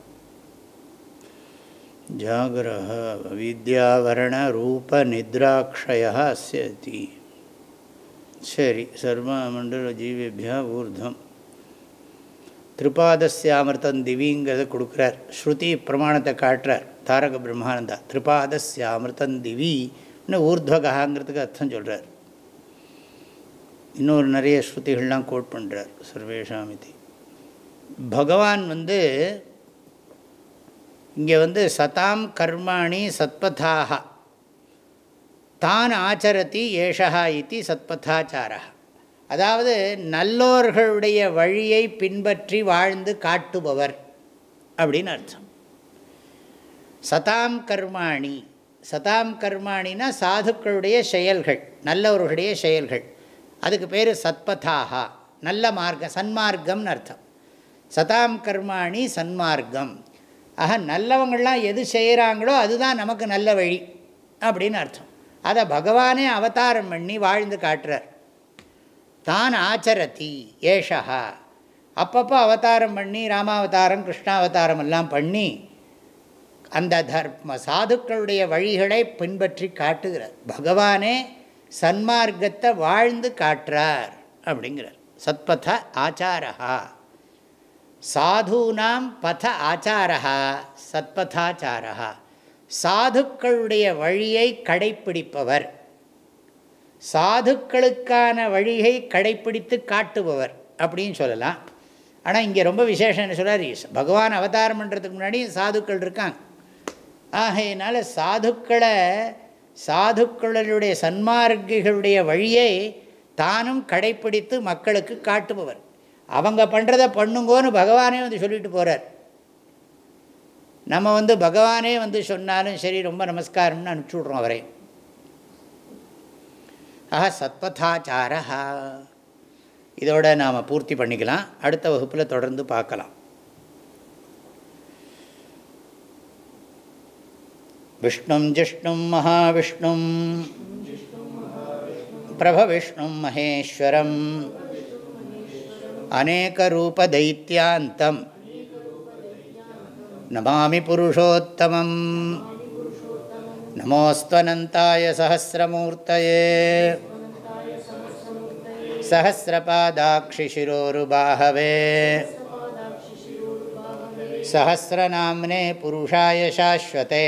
Speaker 1: ஜாகிரக வித்யாவரண ரூப நித்ராட்சய அஸ்யதி சரி சர்வமண்டல ஜீவிபியா ஊர்தம் திரிபாதஸ்யாமிருத்தம் திவிங்கிறத கொடுக்குறார் ஸ்ருதி பிரமாணத்தை காட்டுறார் தாரக பிரம்மானந்தா. திரிபாதஸ்யாமிருத்தம் திவின்னு ஊர்துவகாங்கிறதுக்கு அர்த்தம் சொல்கிறார் இன்னொரு நிறைய ஸ்ருதிகள்லாம் கோட் பண்ணுறார் சர்வேஷாமிதி. பகவான் வந்து இங்கே வந்து சதாம் கர்மாணி சத்பதாக தான் ஆச்சரதி ஏஷா இது சத்பதாச்சாரா அதாவது நல்லோர்களுடைய வழியை பின்பற்றி வாழ்ந்து காட்டுபவர் அப்படின்னு அர்த்தம். சதாம் கர்மாணி. சதாம் கர்மாணினா சாதுக்களுடைய செயல்கள் நல்லவர்களுடைய செயல்கள். அதுக்கு பேர் சத்பதாகா நல்ல மார்க்கம் சன்மார்க்கம்னு அர்த்தம். சதாம் கர்மாணி சன்மார்க்கம். ஆக நல்லவங்கள்லாம் எது செய்கிறாங்களோ அதுதான் நமக்கு நல்ல வழி அப்படின்னு அர்த்தம். அதை பகவானே அவதாரம் பண்ணி வாழ்ந்து காட்டுறார். தான் ஆச்சரதி ஏஷா அப்பப்போ அவதாரம் பண்ணி ராமாவதாரம் கிருஷ்ணாவதாரம் எல்லாம் பண்ணி அந்த தர்ம சாதுக்களுடைய வழிகளை பின்பற்றி காட்டுகிறார். பகவானே சன்மார்க்கத்தை வாழ்ந்து காட்டுறார் அப்படிங்கிறார். சத்பத ஆச்சாரா சாதுனாம் பத ஆச்சாரா சத்பதாச்சாரா சாதுக்களுடைய வழியை கடைப்பிடிப்பவர். சாதுக்களுக்கான வழியை கடைப்பிடித்து காட்டுபவர் அப்படின்னு சொல்லலாம். ஆனால் இங்கே ரொம்ப விசேஷம் என்ன சொல்கிறார் பகவான் அவதாரம் பண்ணுறதுக்கு முன்னாடி சாதுக்கள் இருக்காங்க. ஆகையினால சாதுக்களை சாதுக்களுடைய சன்மார்க்கிகளுடைய வழியை தானும் கடைப்பிடித்து மக்களுக்கு காட்டுபவர். அவங்க பண்ணுறத பண்ணுங்கோன்னு பகவானே வந்து சொல்லிட்டு போகிறார் நம்ம வந்து பகவானே வந்து சொன்னாலும் சரி ரொம்ப நமஸ்காரம்னு அனுப்பிச்சி விட்றோம் அவரை. ஆஹா சத்பதாச்சாரா இதோட நாம் பூர்த்தி பண்ணிக்கலாம். அடுத்த வகுப்பில் தொடர்ந்து பார்க்கலாம். விஷ்ணும் ஜிஷ்ணும் மகாவிஷ்ணும். பிரபவிஷ்ணும் மகேஸ்வரம். அநேகரூபதைத்தியாந்தம் நமாமி புருஷோத்தமம் நமோஸ்வனந்தாய சகசிரமூர்த்தயே सहस्रपादाक्षिशिरोरुबाहवे सहस्रनाम्ने पुरुषाय शाश्वते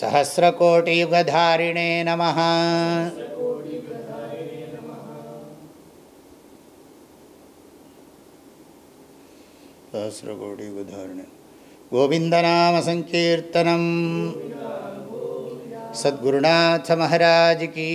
Speaker 1: सहस्रकोटियुगधारिणे नमः सहस्रकोटि उदाहरण। गोविन्दनामसङ्कीर्तनं सद्गुरुनाथमहाराज की